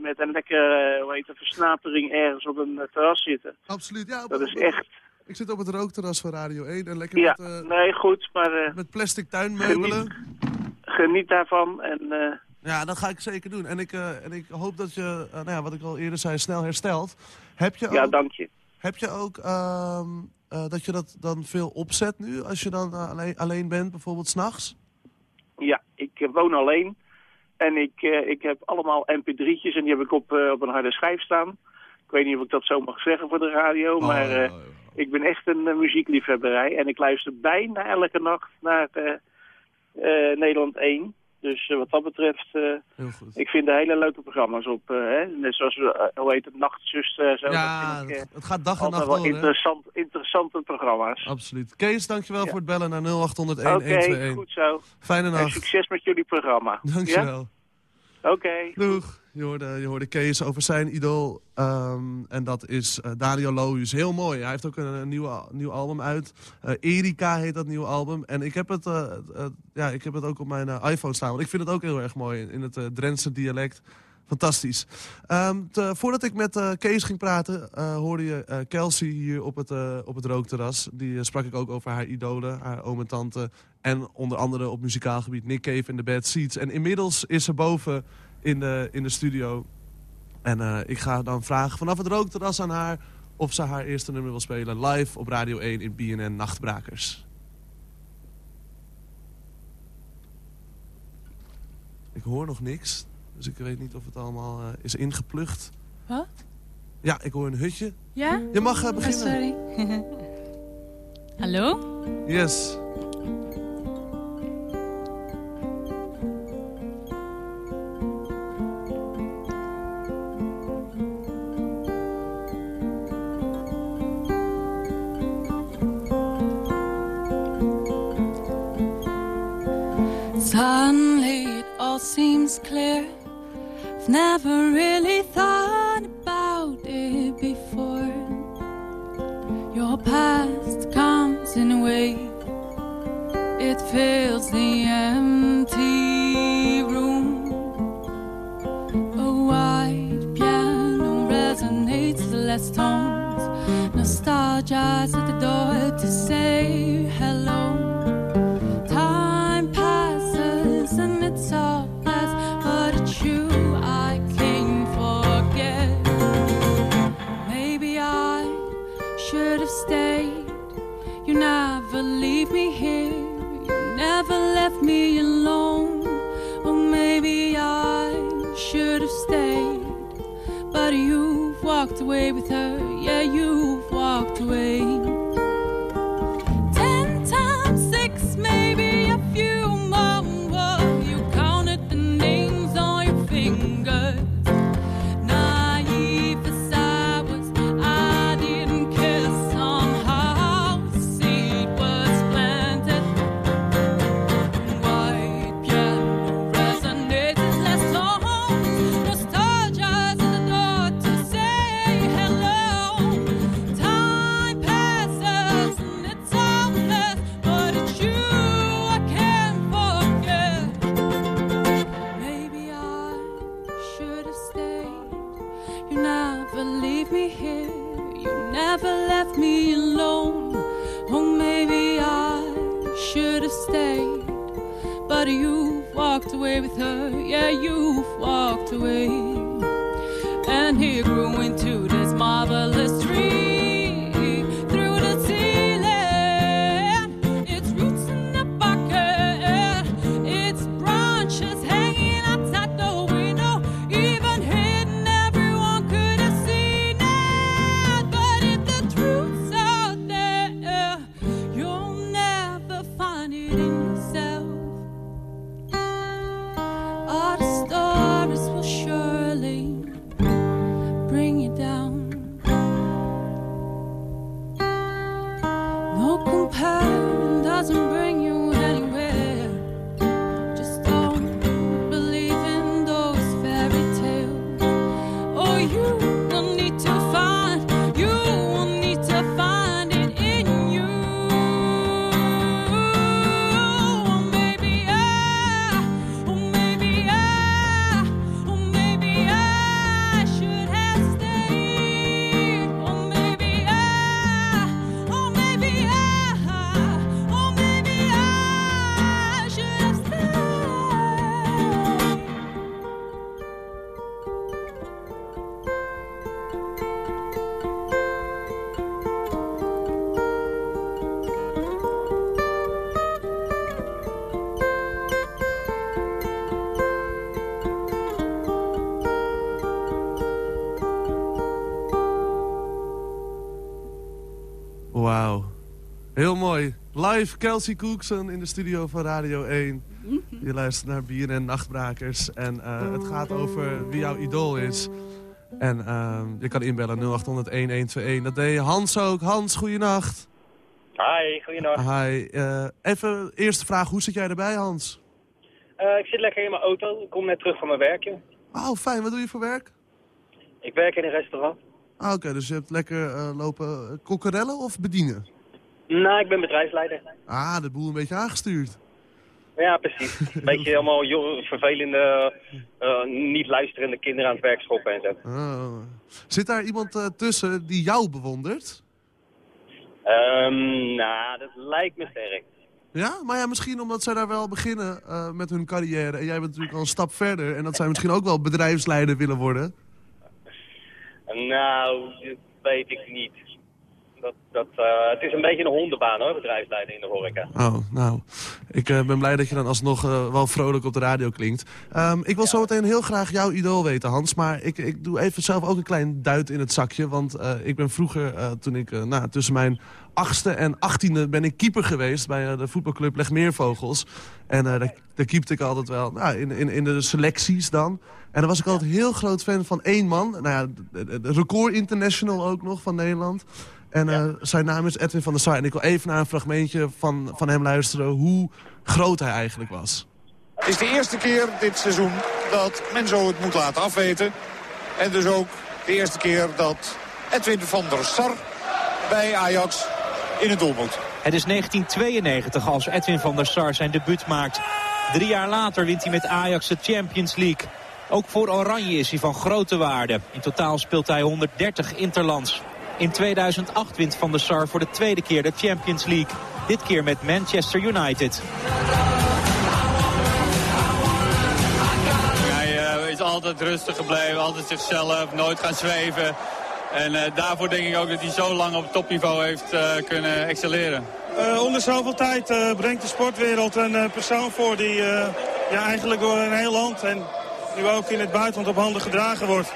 met een lekkere, hoe heet het, versnapering ergens op een terras zitten. Absoluut, ja. Dat is echt, Ik zit op het rookterras van Radio 1 en lekker ja, met, eh, nee, goed, maar eh, met plastic tuinmeubelen. geniet daarvan en... eh, Ja, dat ga ik zeker doen. En ik, eh, en ik hoop dat je, nou ja, wat ik al eerder zei, snel herstelt. Heb je ook, Ja, dank je. Heb je ook ehm, eh, dat je dat dan veel opzet nu, als je dan alleen, alleen bent, bijvoorbeeld s'nachts? Ja, ik woon alleen. En ik, eh, ik heb allemaal mp3'tjes en die heb ik op, eh, op een harde schijf staan. Ik weet niet of ik dat zo mag zeggen voor de radio, maar eh, ik ben echt een eh, muziekliefhebberij. En ik luister bijna elke nacht naar eh, eh, Nederland 1. Dus wat dat betreft, eh, ik vind er hele leuke programma's op. hè? Net zoals, hoe heet het, Nachtzuster en zo. Ja, ik, het gaat dag en nacht wel door, interessant, interessante programma's. Absoluut. Kees, dankjewel voor het bellen naar 0800 Oké, 1121. goed zo. Fijne En nacht. succes met jullie programma. Dankjewel. Ja? Oké. Doeg. Je hoorde, je hoorde Kees over zijn idool. ehm, en dat is eh, Daniel Lohuis. Heel mooi. Hij heeft ook een, nieuw, al- nieuw album uit. Eh, Erika heet dat nieuwe album. En ik heb het, eh, ja, ik heb het ook op mijn iPhone staan. Want ik vind het ook heel erg mooi in, in het Drentse dialect. Fantastisch. Ehm, voordat ik met Kees ging praten, hoorde je eh, Kelsey hier op het, op het rookterras. Die sprak ik ook over haar idolen, haar oom en tante. En onder andere op muzikaal gebied Nick Cave en The Bad Seeds. En inmiddels is ze boven in de, in de studio. En eh, ik ga dan vragen vanaf het rookterras aan haar... of ze haar eerste nummer wil spelen live op Radio 1 in BNN Nachtbrakers. Ik hoor nog niks, dus ik weet niet of het allemaal eh, is ingeplucht. Wat? Ja, ik hoor een hutje. Ja? Je mag eh, Oh, beginnen. sorry. <laughs> Hallo? Yes. Seems clear. I've never really thought about it before. Your past comes in a way. It fills the empty room. A white piano resonates the less tones. Nostalgia's at the door to say hello. With her. Yeah, you've Live Kelsey Cookson in de studio van Radio 1. Je luistert naar Bier en Nachtbrakers. En eh, het gaat over wie jouw idool is. En ehm, je kan inbellen 0800-1121. Dat deed Hans ook. Hans, goeienacht. Hi, goeienacht. Hi. eh, even eerste vraag. Hoe zit jij erbij, Hans? Eh, ik zit lekker in mijn auto. Ik kom net terug van mijn werkje. Oh, fijn. Wat doe je voor werk? Ik werk in een restaurant. Ah, Oké, dus je hebt lekker lopen kokkerellen of bedienen? Nou, ik ben bedrijfsleider. Ah, de boel een beetje aangestuurd. Ja, precies. <laughs> Een beetje allemaal jo- vervelende, eh, niet luisterende kinderen aan het werk schoppen en zo. Oh. Zit daar iemand eh, tussen die jou bewondert? Ehm, nou, dat lijkt me sterk. Ja, maar ja, misschien omdat zij daar wel beginnen eh, met hun carrière. En jij bent natuurlijk al een stap verder. En dat zij misschien ook wel bedrijfsleider willen worden. Nou, dat weet ik niet. Dat, dat, eh, het is een beetje een hondenbaan hoor, bedrijfsleider in de horeca. Oh, nou. Ik eh, ben blij dat je dan alsnog eh, wel vrolijk op de radio klinkt. Ehm, ik wil zo meteen heel graag jouw idool weten, Hans. Maar ik, ik doe even zelf ook een klein duit in het zakje. Want ik ben vroeger, toen ik nou, tussen mijn achtste en achttiende... ben ik keeper geweest bij de voetbalclub Legmeervogels. En eh, daar, daar keepte ik altijd wel nou, in, in, in de selecties dan. En dan was ik altijd heel groot fan van één man. Nou ja, record international ook nog van Nederland. En eh, zijn naam is Edwin van der Sar. En ik wil even naar een fragmentje van, van hem luisteren... hoe groot hij eigenlijk was. Het is de eerste keer dit seizoen dat men zo het moet laten afweten. En dus ook de eerste keer dat Edwin van der Sar bij Ajax in het doel moet. Het is 1992 als Edwin van der Sar zijn debuut maakt. Drie jaar later wint hij met Ajax de Champions League. Ook voor Oranje is hij van grote waarde. In totaal speelt hij 130 interlands. In 2008 wint Van der Sar voor de tweede keer de Champions League. Dit keer met Manchester United. Hij eh, is altijd rustig gebleven, altijd zichzelf, nooit gaan zweven. En eh, daarvoor denk ik ook dat hij zo lang op topniveau heeft eh, kunnen excelleren. Eh, onder zoveel tijd eh, brengt de sportwereld een persoon voor die eh, ja, eigenlijk door een heel land en nu ook in het buitenland op handen gedragen wordt.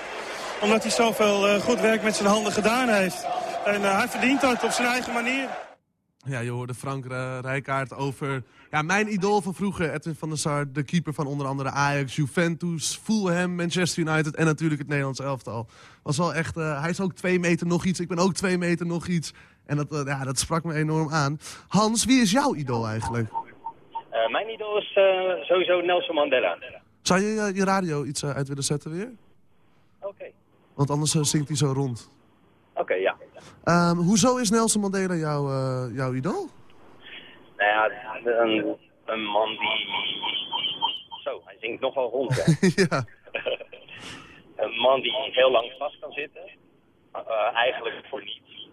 Omdat hij zoveel eh, goed werk met zijn handen gedaan heeft. En eh, hij verdient dat op zijn eigen manier. Ja, je hoorde Frank uh, Rijkaard over ja, mijn idool van vroeger. Edwin van der Sar, de keeper van onder andere Ajax, Juventus, Fulham, Manchester United en natuurlijk het Nederlands elftal. Was wel echt, uh, hij is ook twee meter nog iets, ik ben ook twee meter nog iets. En dat, uh, ja, dat sprak me enorm aan. Hans, wie is jouw idool eigenlijk? Uh, mijn idool is uh, sowieso Nelson Mandela. Zou je je radio iets uit willen zetten weer? Oké. Okay. Want anders zingt hij zo rond. Oké, okay, ja. Um, hoezo is Nelson Mandela jouw, uh, jouw idool? Nou ja, een, een, man die... Zo, hij zingt nogal rond, hè? <laughs> ja. <laughs> een man die heel lang vast kan zitten. Uh, eigenlijk voor niets.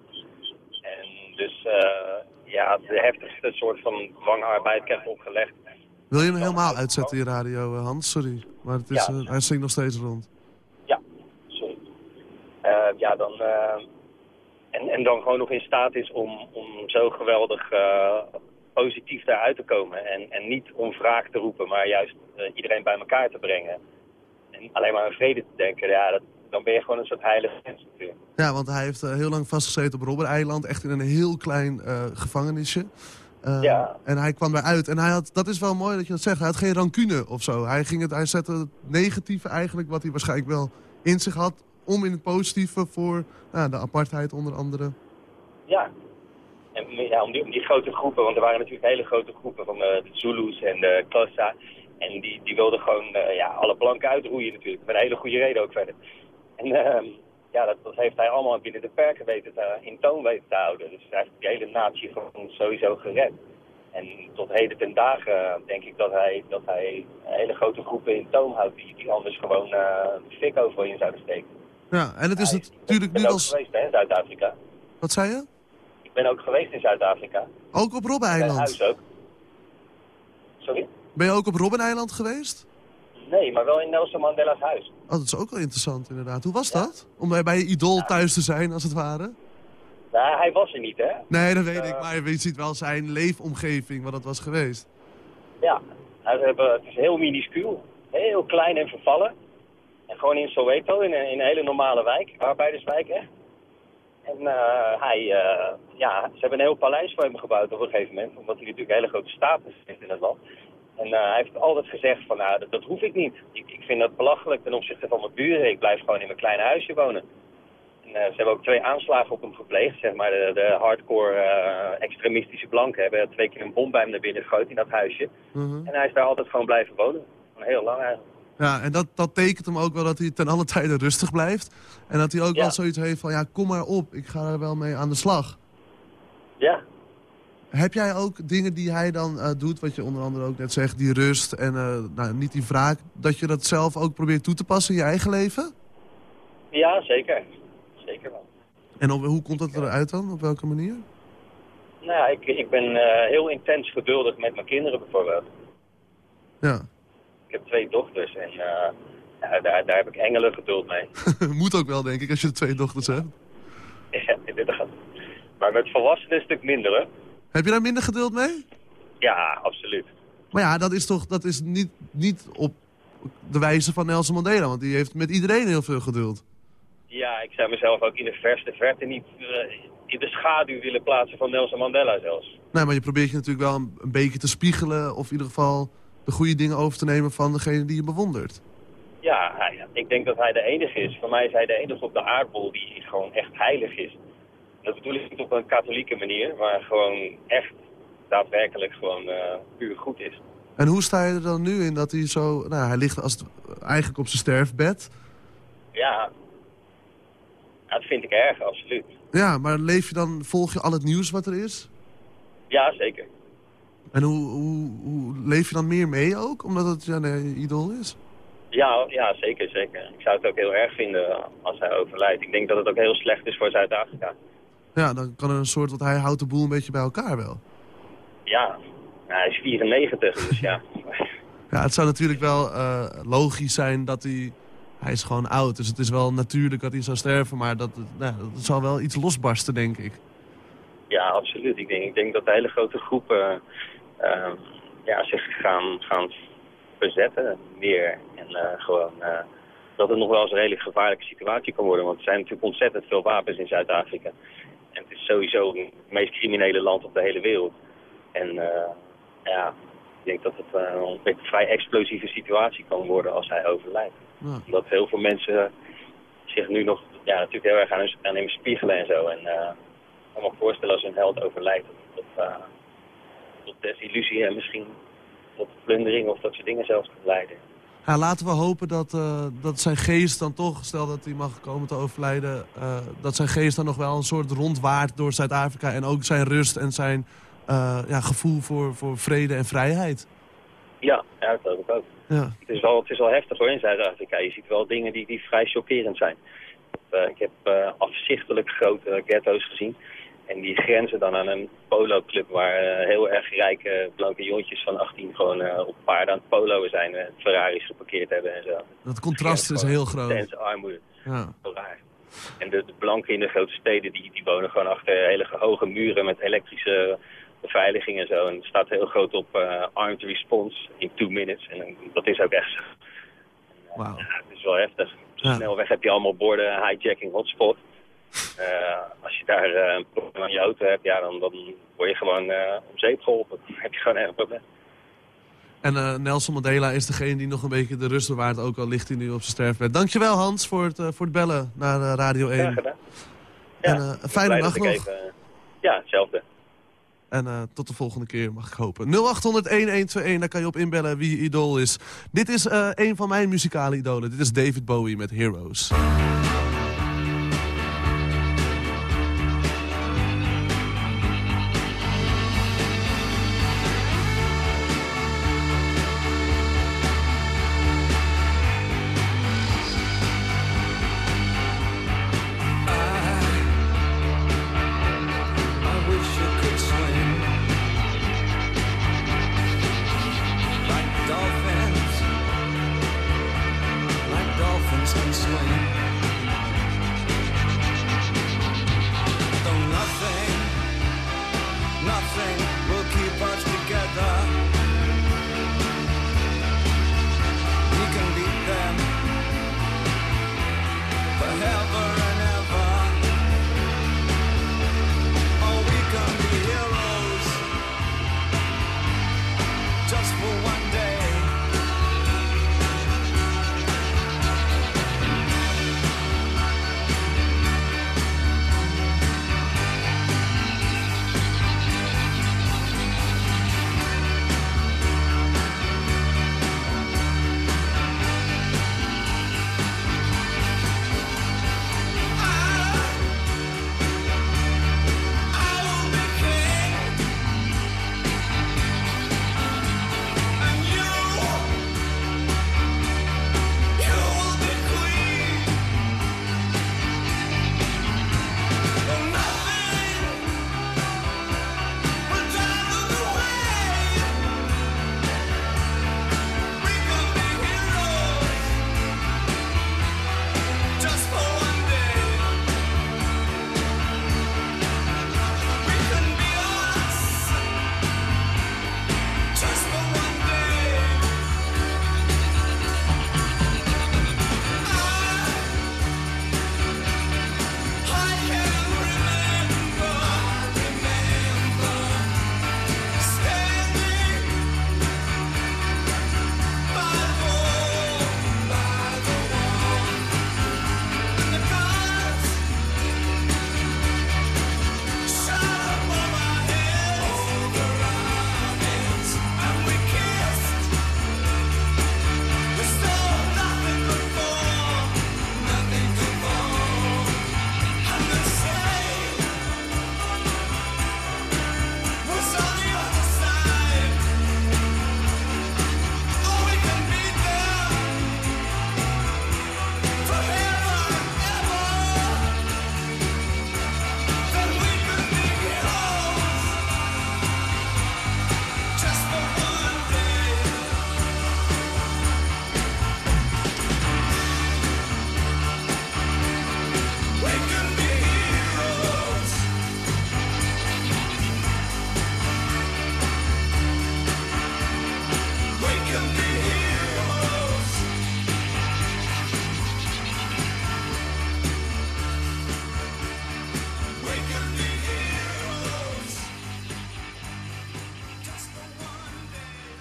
En dus uh, ja, de heftigste soort van dwangarbeid krijgt opgelegd. Wil je hem helemaal uitzetten, je radio, Hans? Sorry, maar het is, ja. hij zingt nog steeds rond. Ja, sorry. ja, dan... En, en dan gewoon nog in staat is om, om zo geweldig uh, positief daaruit te komen. En, en niet om wraak te roepen, maar juist uh, iedereen bij elkaar te brengen. En alleen maar aan vrede te denken, ja, dat, dan ben je gewoon een soort heilige mens natuurlijk. Ja, want hij heeft uh, heel lang vastgezeten op Robben-eiland. Echt in een heel klein gevangenisje. ja. En hij kwam eruit. En hij had, dat is wel mooi dat je dat zegt, hij had geen rancune of zo. Hij, ging het, hij zette het negatieve eigenlijk, wat hij waarschijnlijk wel in zich had om in het positieve voor nou, de apartheid onder andere. Ja, en ja, om, die, om die grote groepen, want er waren natuurlijk hele grote groepen van uh, de Zulus en de Xhosa. En die, die wilden gewoon uh, ja, alle blanken uitroeien natuurlijk, met een hele goede reden ook verder. En uh, ja, dat, heeft hij allemaal binnen de perken weten te, in toon weten te houden. Dus hij heeft die hele natie gewoon sowieso gered. En tot heden ten dagen denk ik dat hij, dat hij hele grote groepen in toom houdt die, die anders gewoon de fik overal in zouden steken. Ja, en het is natuurlijk nu als... Ik ben ook geweest in Zuid-Afrika. Wat zei je? Ik ben ook geweest in Zuid-Afrika. Ook op Robben-eiland? huis ook. Sorry? Ben je ook op Robben-eiland geweest? Nee, maar wel in Nelson Mandela's huis. Oh, dat is ook wel interessant inderdaad. Hoe was ja. dat? Om bij je idool ja. thuis te zijn, als het ware? Nou, hij was er niet, hè? Nee, dat weet uh, ik. Maar je ziet wel zijn leefomgeving, wat het was geweest. Ja, het is heel minuscuul. Heel klein en vervallen. En gewoon in Soweto, in een, in een hele normale wijk, arbeiderswijk echt. En uh, hij, uh, ja, ze hebben een heel paleis voor hem gebouwd op een gegeven moment, omdat hij natuurlijk een hele grote status heeft in het land. En uh, hij heeft altijd gezegd van, nou, dat, dat hoef ik niet. Ik, ik, vind dat belachelijk ten opzichte van mijn buren. Ik blijf gewoon in mijn kleine huisje wonen. En ze hebben ook twee aanslagen op hem gepleegd, zeg maar. De, de hardcore extremistische blanken hebben twee keer een bom bij hem naar binnen gegooid in dat huisje. Mhm. En hij is daar altijd gewoon blijven wonen. Heel lang eigenlijk. Ja, en dat, dat tekent hem ook wel dat hij ten alle tijde rustig blijft. En dat hij ook ja. wel zoiets heeft van, ja, kom maar op, ik ga er wel mee aan de slag. Ja. Heb jij ook dingen die hij dan uh, doet, wat je onder andere ook net zegt, die rust en uh, nou, niet die wraak, dat je dat zelf ook probeert toe te passen in je eigen leven? Ja, zeker. Zeker wel. En op, hoe komt dat eruit dan? Op welke manier? Nou ja, ik, ik ben uh, heel intens geduldig met mijn kinderen bijvoorbeeld. Ja. Ik heb twee dochters en ja, daar, daar heb ik engelen geduld mee. <laughs> Moet ook wel, denk ik, als je twee dochters hebt. <laughs> ja, inderdaad. Maar met volwassenen een stuk minder, hè? Heb je daar minder geduld mee? Ja, absoluut. Maar ja, dat is toch dat is niet, niet op de wijze van Nelson Mandela, want die heeft met iedereen heel veel geduld. Ja, ik zou mezelf ook in de verste verte niet uh, in de schaduw willen plaatsen van Nelson Mandela zelfs. Nee, maar je probeert je natuurlijk wel een, een beetje te spiegelen of in ieder geval de goede dingen over te nemen van degene die je bewondert. Ja, hij, ik denk dat hij de enige is. Voor mij is hij de enige op de aardbol die gewoon echt heilig is. Dat bedoel ik niet op een katholieke manier, maar gewoon echt daadwerkelijk gewoon uh, puur goed is. En hoe sta je er dan nu in dat hij zo... Nou, hij ligt als het, eigenlijk op zijn sterfbed. Ja, dat vind ik erg, absoluut. Ja, maar leef je dan, volg je al het nieuws wat er is? Ja, zeker. En hoe, hoe, hoe leef je dan meer mee ook, omdat het ja, nee, idool is? Ja, ja, zeker, zeker. Ik zou het ook heel erg vinden als hij overlijdt. Ik denk dat het ook heel slecht is voor Zuid-Afrika. Ja, dan kan er een soort, want hij houdt de boel een beetje bij elkaar wel. Ja, nou, hij is 94, dus ja. <laughs> Ja, het zou natuurlijk wel eh, logisch zijn dat hij... Hij is gewoon oud, dus het is wel natuurlijk dat hij zou sterven. Maar dat, nou, dat zal wel iets losbarsten, denk ik. Ja, absoluut. Ik denk, ik denk dat de hele grote groepen ehm, ja, zich gaan, gaan verzetten meer. En eh, gewoon eh, dat het nog wel eens een redelijk gevaarlijke situatie kan worden. Want er zijn natuurlijk ontzettend veel wapens in Zuid-Afrika. En het is sowieso het meest criminele land op de hele wereld. En eh, ja, ik denk dat het een vrij explosieve situatie kan worden als hij overlijdt. Ja. Omdat heel veel mensen zich nu nog ja, natuurlijk heel erg aan hem, aan hem spiegelen en zo. En ik kan me voorstellen als een held overlijdt uh, tot desillusie en misschien tot plundering of dat soort dingen zelfs kan leiden. Ja, laten we hopen dat, eh, dat zijn geest dan toch, stel dat hij mag komen te overlijden... eh, dat zijn geest dan nog wel een soort rondwaart door Zuid-Afrika... en ook zijn rust en zijn eh, ja, gevoel voor, voor vrede en vrijheid. Ja, ja dat geloof ik ook. Ja. Het is wel, het is wel heftig hoor in Zuid-Afrika. Je ziet wel dingen die, die vrij chockerend zijn. Ik heb afzichtelijk grote ghetto's gezien. En die grenzen dan aan een polo-club waar eh, heel erg rijke blanke jontjes van 18 gewoon eh, op paarden aan het poloen zijn. en Ferraris geparkeerd hebben en zo. Dat contrast is heel groot. Intense armoede. Ja. En de, de blanken in de grote steden die, die wonen gewoon achter hele hoge muren met elektrische beveiliging en zo. En er staat heel groot op eh, armed response in two minutes. En eh, dat is ook echt zo. Wauw. Ja, het is wel heftig. Snelweg heb je allemaal borden hijacking hotspot. Eh, als je daar eh, een probleem aan je auto hebt, ja, dan, dan word je gewoon eh om zeep geholpen. <laughs> Dan heb je gewoon echt een probleem. En Nelson Mandela is degene die nog een beetje de rust bewaart... ook al ligt hij nu op zijn sterfbed. Dankjewel Hans voor het, voor het bellen naar Radio 1. Graag gedaan. En Ja, eh, ik een fijne nacht dat nog. even, ja, hetzelfde. En tot de volgende keer, mag ik hopen. 0800-1121, daar kan je op inbellen wie je idool is. Dit is een van mijn muzikale idolen. Dit is David Bowie met Heroes.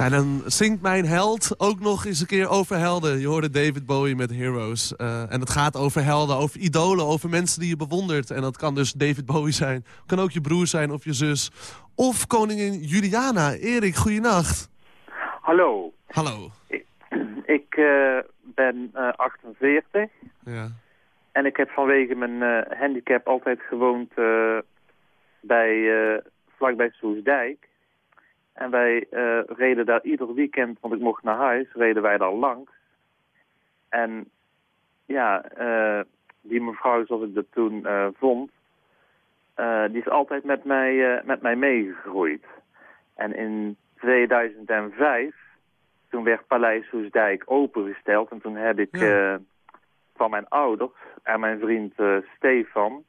En dan zingt mijn held ook nog eens een keer over helden. Je hoorde David Bowie met Heroes. Eh, en het gaat over helden, over idolen, over mensen die je bewondert. En dat kan dus David Bowie zijn. Kan ook je broer zijn of je zus. Of koningin Juliana. Erik, goeienacht. Hallo. Hallo. Ik <clears throat> eh, ben eh, 48 Ja. en ik heb vanwege mijn eh, handicap altijd gewoond eh, bij, eh, vlakbij Soesdijk. En wij eh, reden daar ieder weekend, want ik mocht naar huis, reden wij daar langs. En ja, eh, die mevrouw zoals ik dat toen eh, vond, die is altijd met mij, met mij meegegroeid. En in 2005 toen werd Paleis Soesdijk opengesteld. En toen heb ik van mijn ouders en mijn vriend Stefan...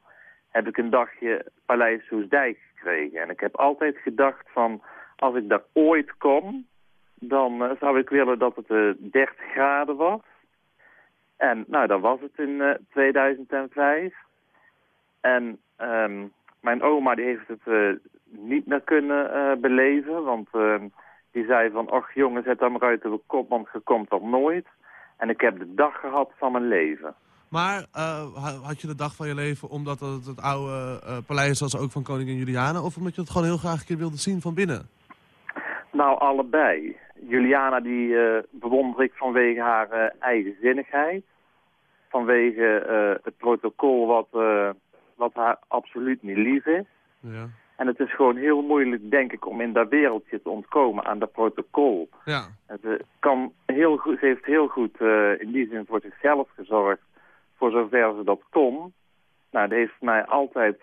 heb ik een dagje Paleis Soesdijk gekregen. En ik heb altijd gedacht van... als ik daar ooit kom... dan eh, zou ik willen dat het eh 30 graden was. En nou, dat was het in eh, 2005. En ehm, mijn oma die heeft het eh, niet meer kunnen eh, beleven. Want ehm, die zei van, ach jongen, zet dan maar uit de kop, want je komt er nooit. En ik heb de dag gehad van mijn leven. Maar eh, ha- had je de dag van je leven omdat het het oude eh, paleis was ook van koningin Juliana? Of omdat je het gewoon heel graag een keer wilde zien van binnen? Nou, allebei. Juliana die eh, bewonder ik vanwege haar eh, eigenzinnigheid. Vanwege eh, het protocol wat, wat haar absoluut niet lief is. Ja. En het is gewoon heel moeilijk, denk ik, om in dat wereldje te ontkomen aan dat protocol. Ja. Het kan heel goed, ze heeft heel goed in die zin voor zichzelf gezorgd, voor zover ze dat kon. Nou, dat heeft mij altijd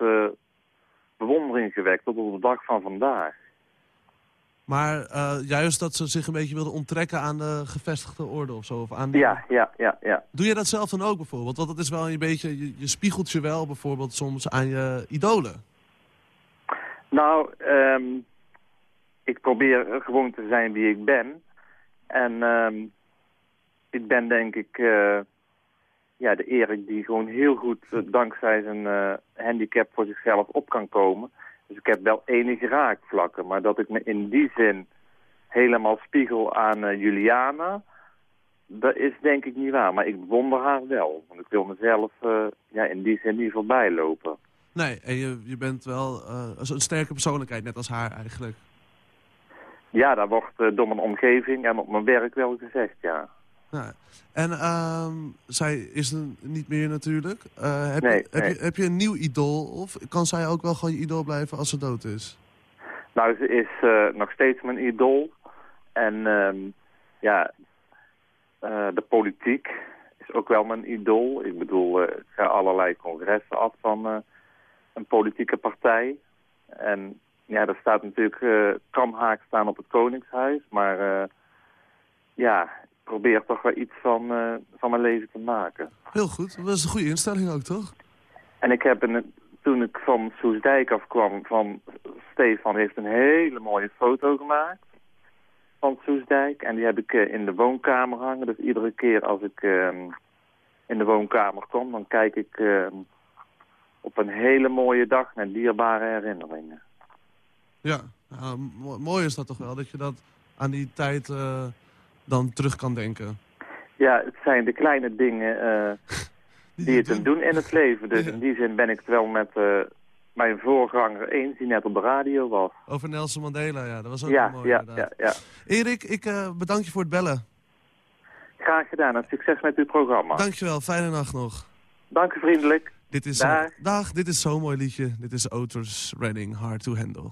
bewondering gewekt tot op de dag van vandaag. Maar eh, juist dat ze zich een beetje wilde onttrekken aan de gevestigde orde of zo? Of aan de... Ja, ja, ja, ja. Doe je dat zelf dan ook bijvoorbeeld? Want dat is wel een beetje, je, je spiegelt je wel bijvoorbeeld soms aan je idolen. Nou, ehm, ik probeer gewoon te zijn wie ik ben. En ehm, ik ben denk ik eh, ja, de Erik die gewoon heel goed eh, dankzij zijn handicap voor zichzelf op kan komen. Dus ik heb wel enige raakvlakken. Maar dat ik me in die zin helemaal spiegel aan eh, Juliana, dat is denk ik niet waar. Maar ik bewonder haar wel. Want ik wil mezelf eh, ja, in die zin niet voorbij lopen. Nee, en je, je bent wel eh, een sterke persoonlijkheid, net als haar eigenlijk. Ja, dat wordt door mijn omgeving en op mijn werk wel gezegd, ja. Ja. En ehm, zij is er niet meer natuurlijk. Eh, heb, Nee, je, heb, nee. je, heb je een nieuw idool of kan zij ook wel gewoon je idool blijven als ze dood is? Nou, ze is eh, nog steeds mijn idool. En ehm, ja, eh, de politiek is ook wel mijn idool. Ik bedoel, ik ga allerlei congressen af van een politieke partij. En ja, er staat natuurlijk eh kamhaak staan op het Koningshuis. Maar ja, probeer toch wel iets van, eh, van mijn leven te maken. Heel goed, dat is een goede instelling ook, toch? En ik heb een, toen ik van Soesdijk afkwam, van Stefan heeft een hele mooie foto gemaakt van Soesdijk. En die heb ik eh, in de woonkamer hangen. Dus iedere keer als ik ehm, in de woonkamer kom, dan kijk ik ehm, op een hele mooie dag naar dierbare herinneringen. Ja, nou, mo- mooi is dat toch wel, dat je dat aan die tijd eh, dan terug kan denken. Ja, het zijn de kleine dingen eh, <laughs> die je te doen in het leven. Dus in die zin ben ik het wel met eh, mijn voorganger eens, die net op de radio was. Over Nelson Mandela, ja, dat was ook Ja, mooi ja, inderdaad. ja, ja. Erik, ik eh, bedank je voor het bellen. Graag gedaan en succes met uw programma. Dankjewel, fijne nacht nog. Dank u vriendelijk. Dit is, Dag. dag, dit is zo'n mooi liedje. Dit is Otis Redding, Hard to Handle.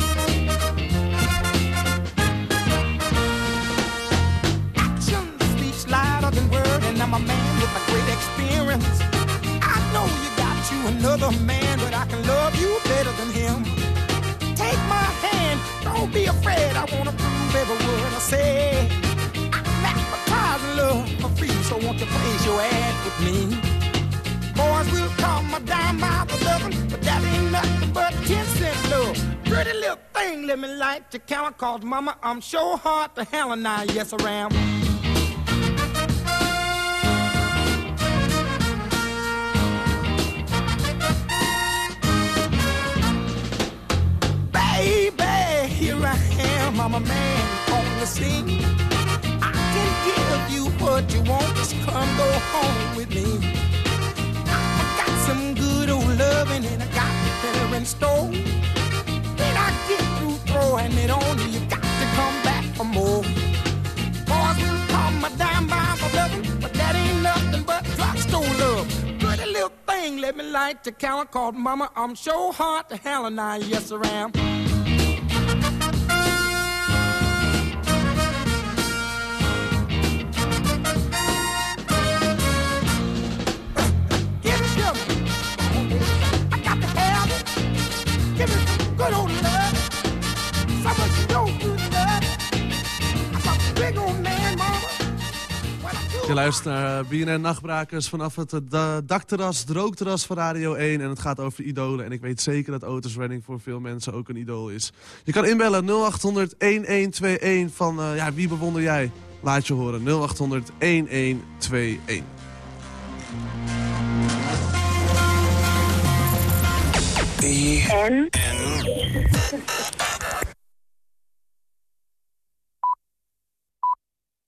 Than word, and I'm a man with a great experience. I know you got you another man, but I can love you better than him. Take my hand, don't be afraid. I wanna prove every word I say. I'm advertising love for free, so won't you place your ad with me? Boys will call my dime by the dozen, but that ain't nothing but ten cent love. Pretty little thing, let me light your count, cause mama, I'm sure hard to hell and I, yes I am. I'm a man on the scene. I can give you what you want, just come go home with me. I got some good old loving and I got better in store. When I get through throwing it on you, you got to come back for more. Boys will call my dime by my loving, but that ain't nothing but drugstore love. Pretty little thing, let me like to count, called mama, I'm so hard to hell and I, yes I am. Je luistert naar eh, BNN Nachtbrakers vanaf het eh, da- dakterras, het rookterras van Radio 1. En het gaat over idolen. En ik weet zeker dat Otis Redding voor veel mensen ook een idool is. Je kan inbellen 0800 1121 van eh, ja, wie bewonder jij? Laat je horen 0800 1121.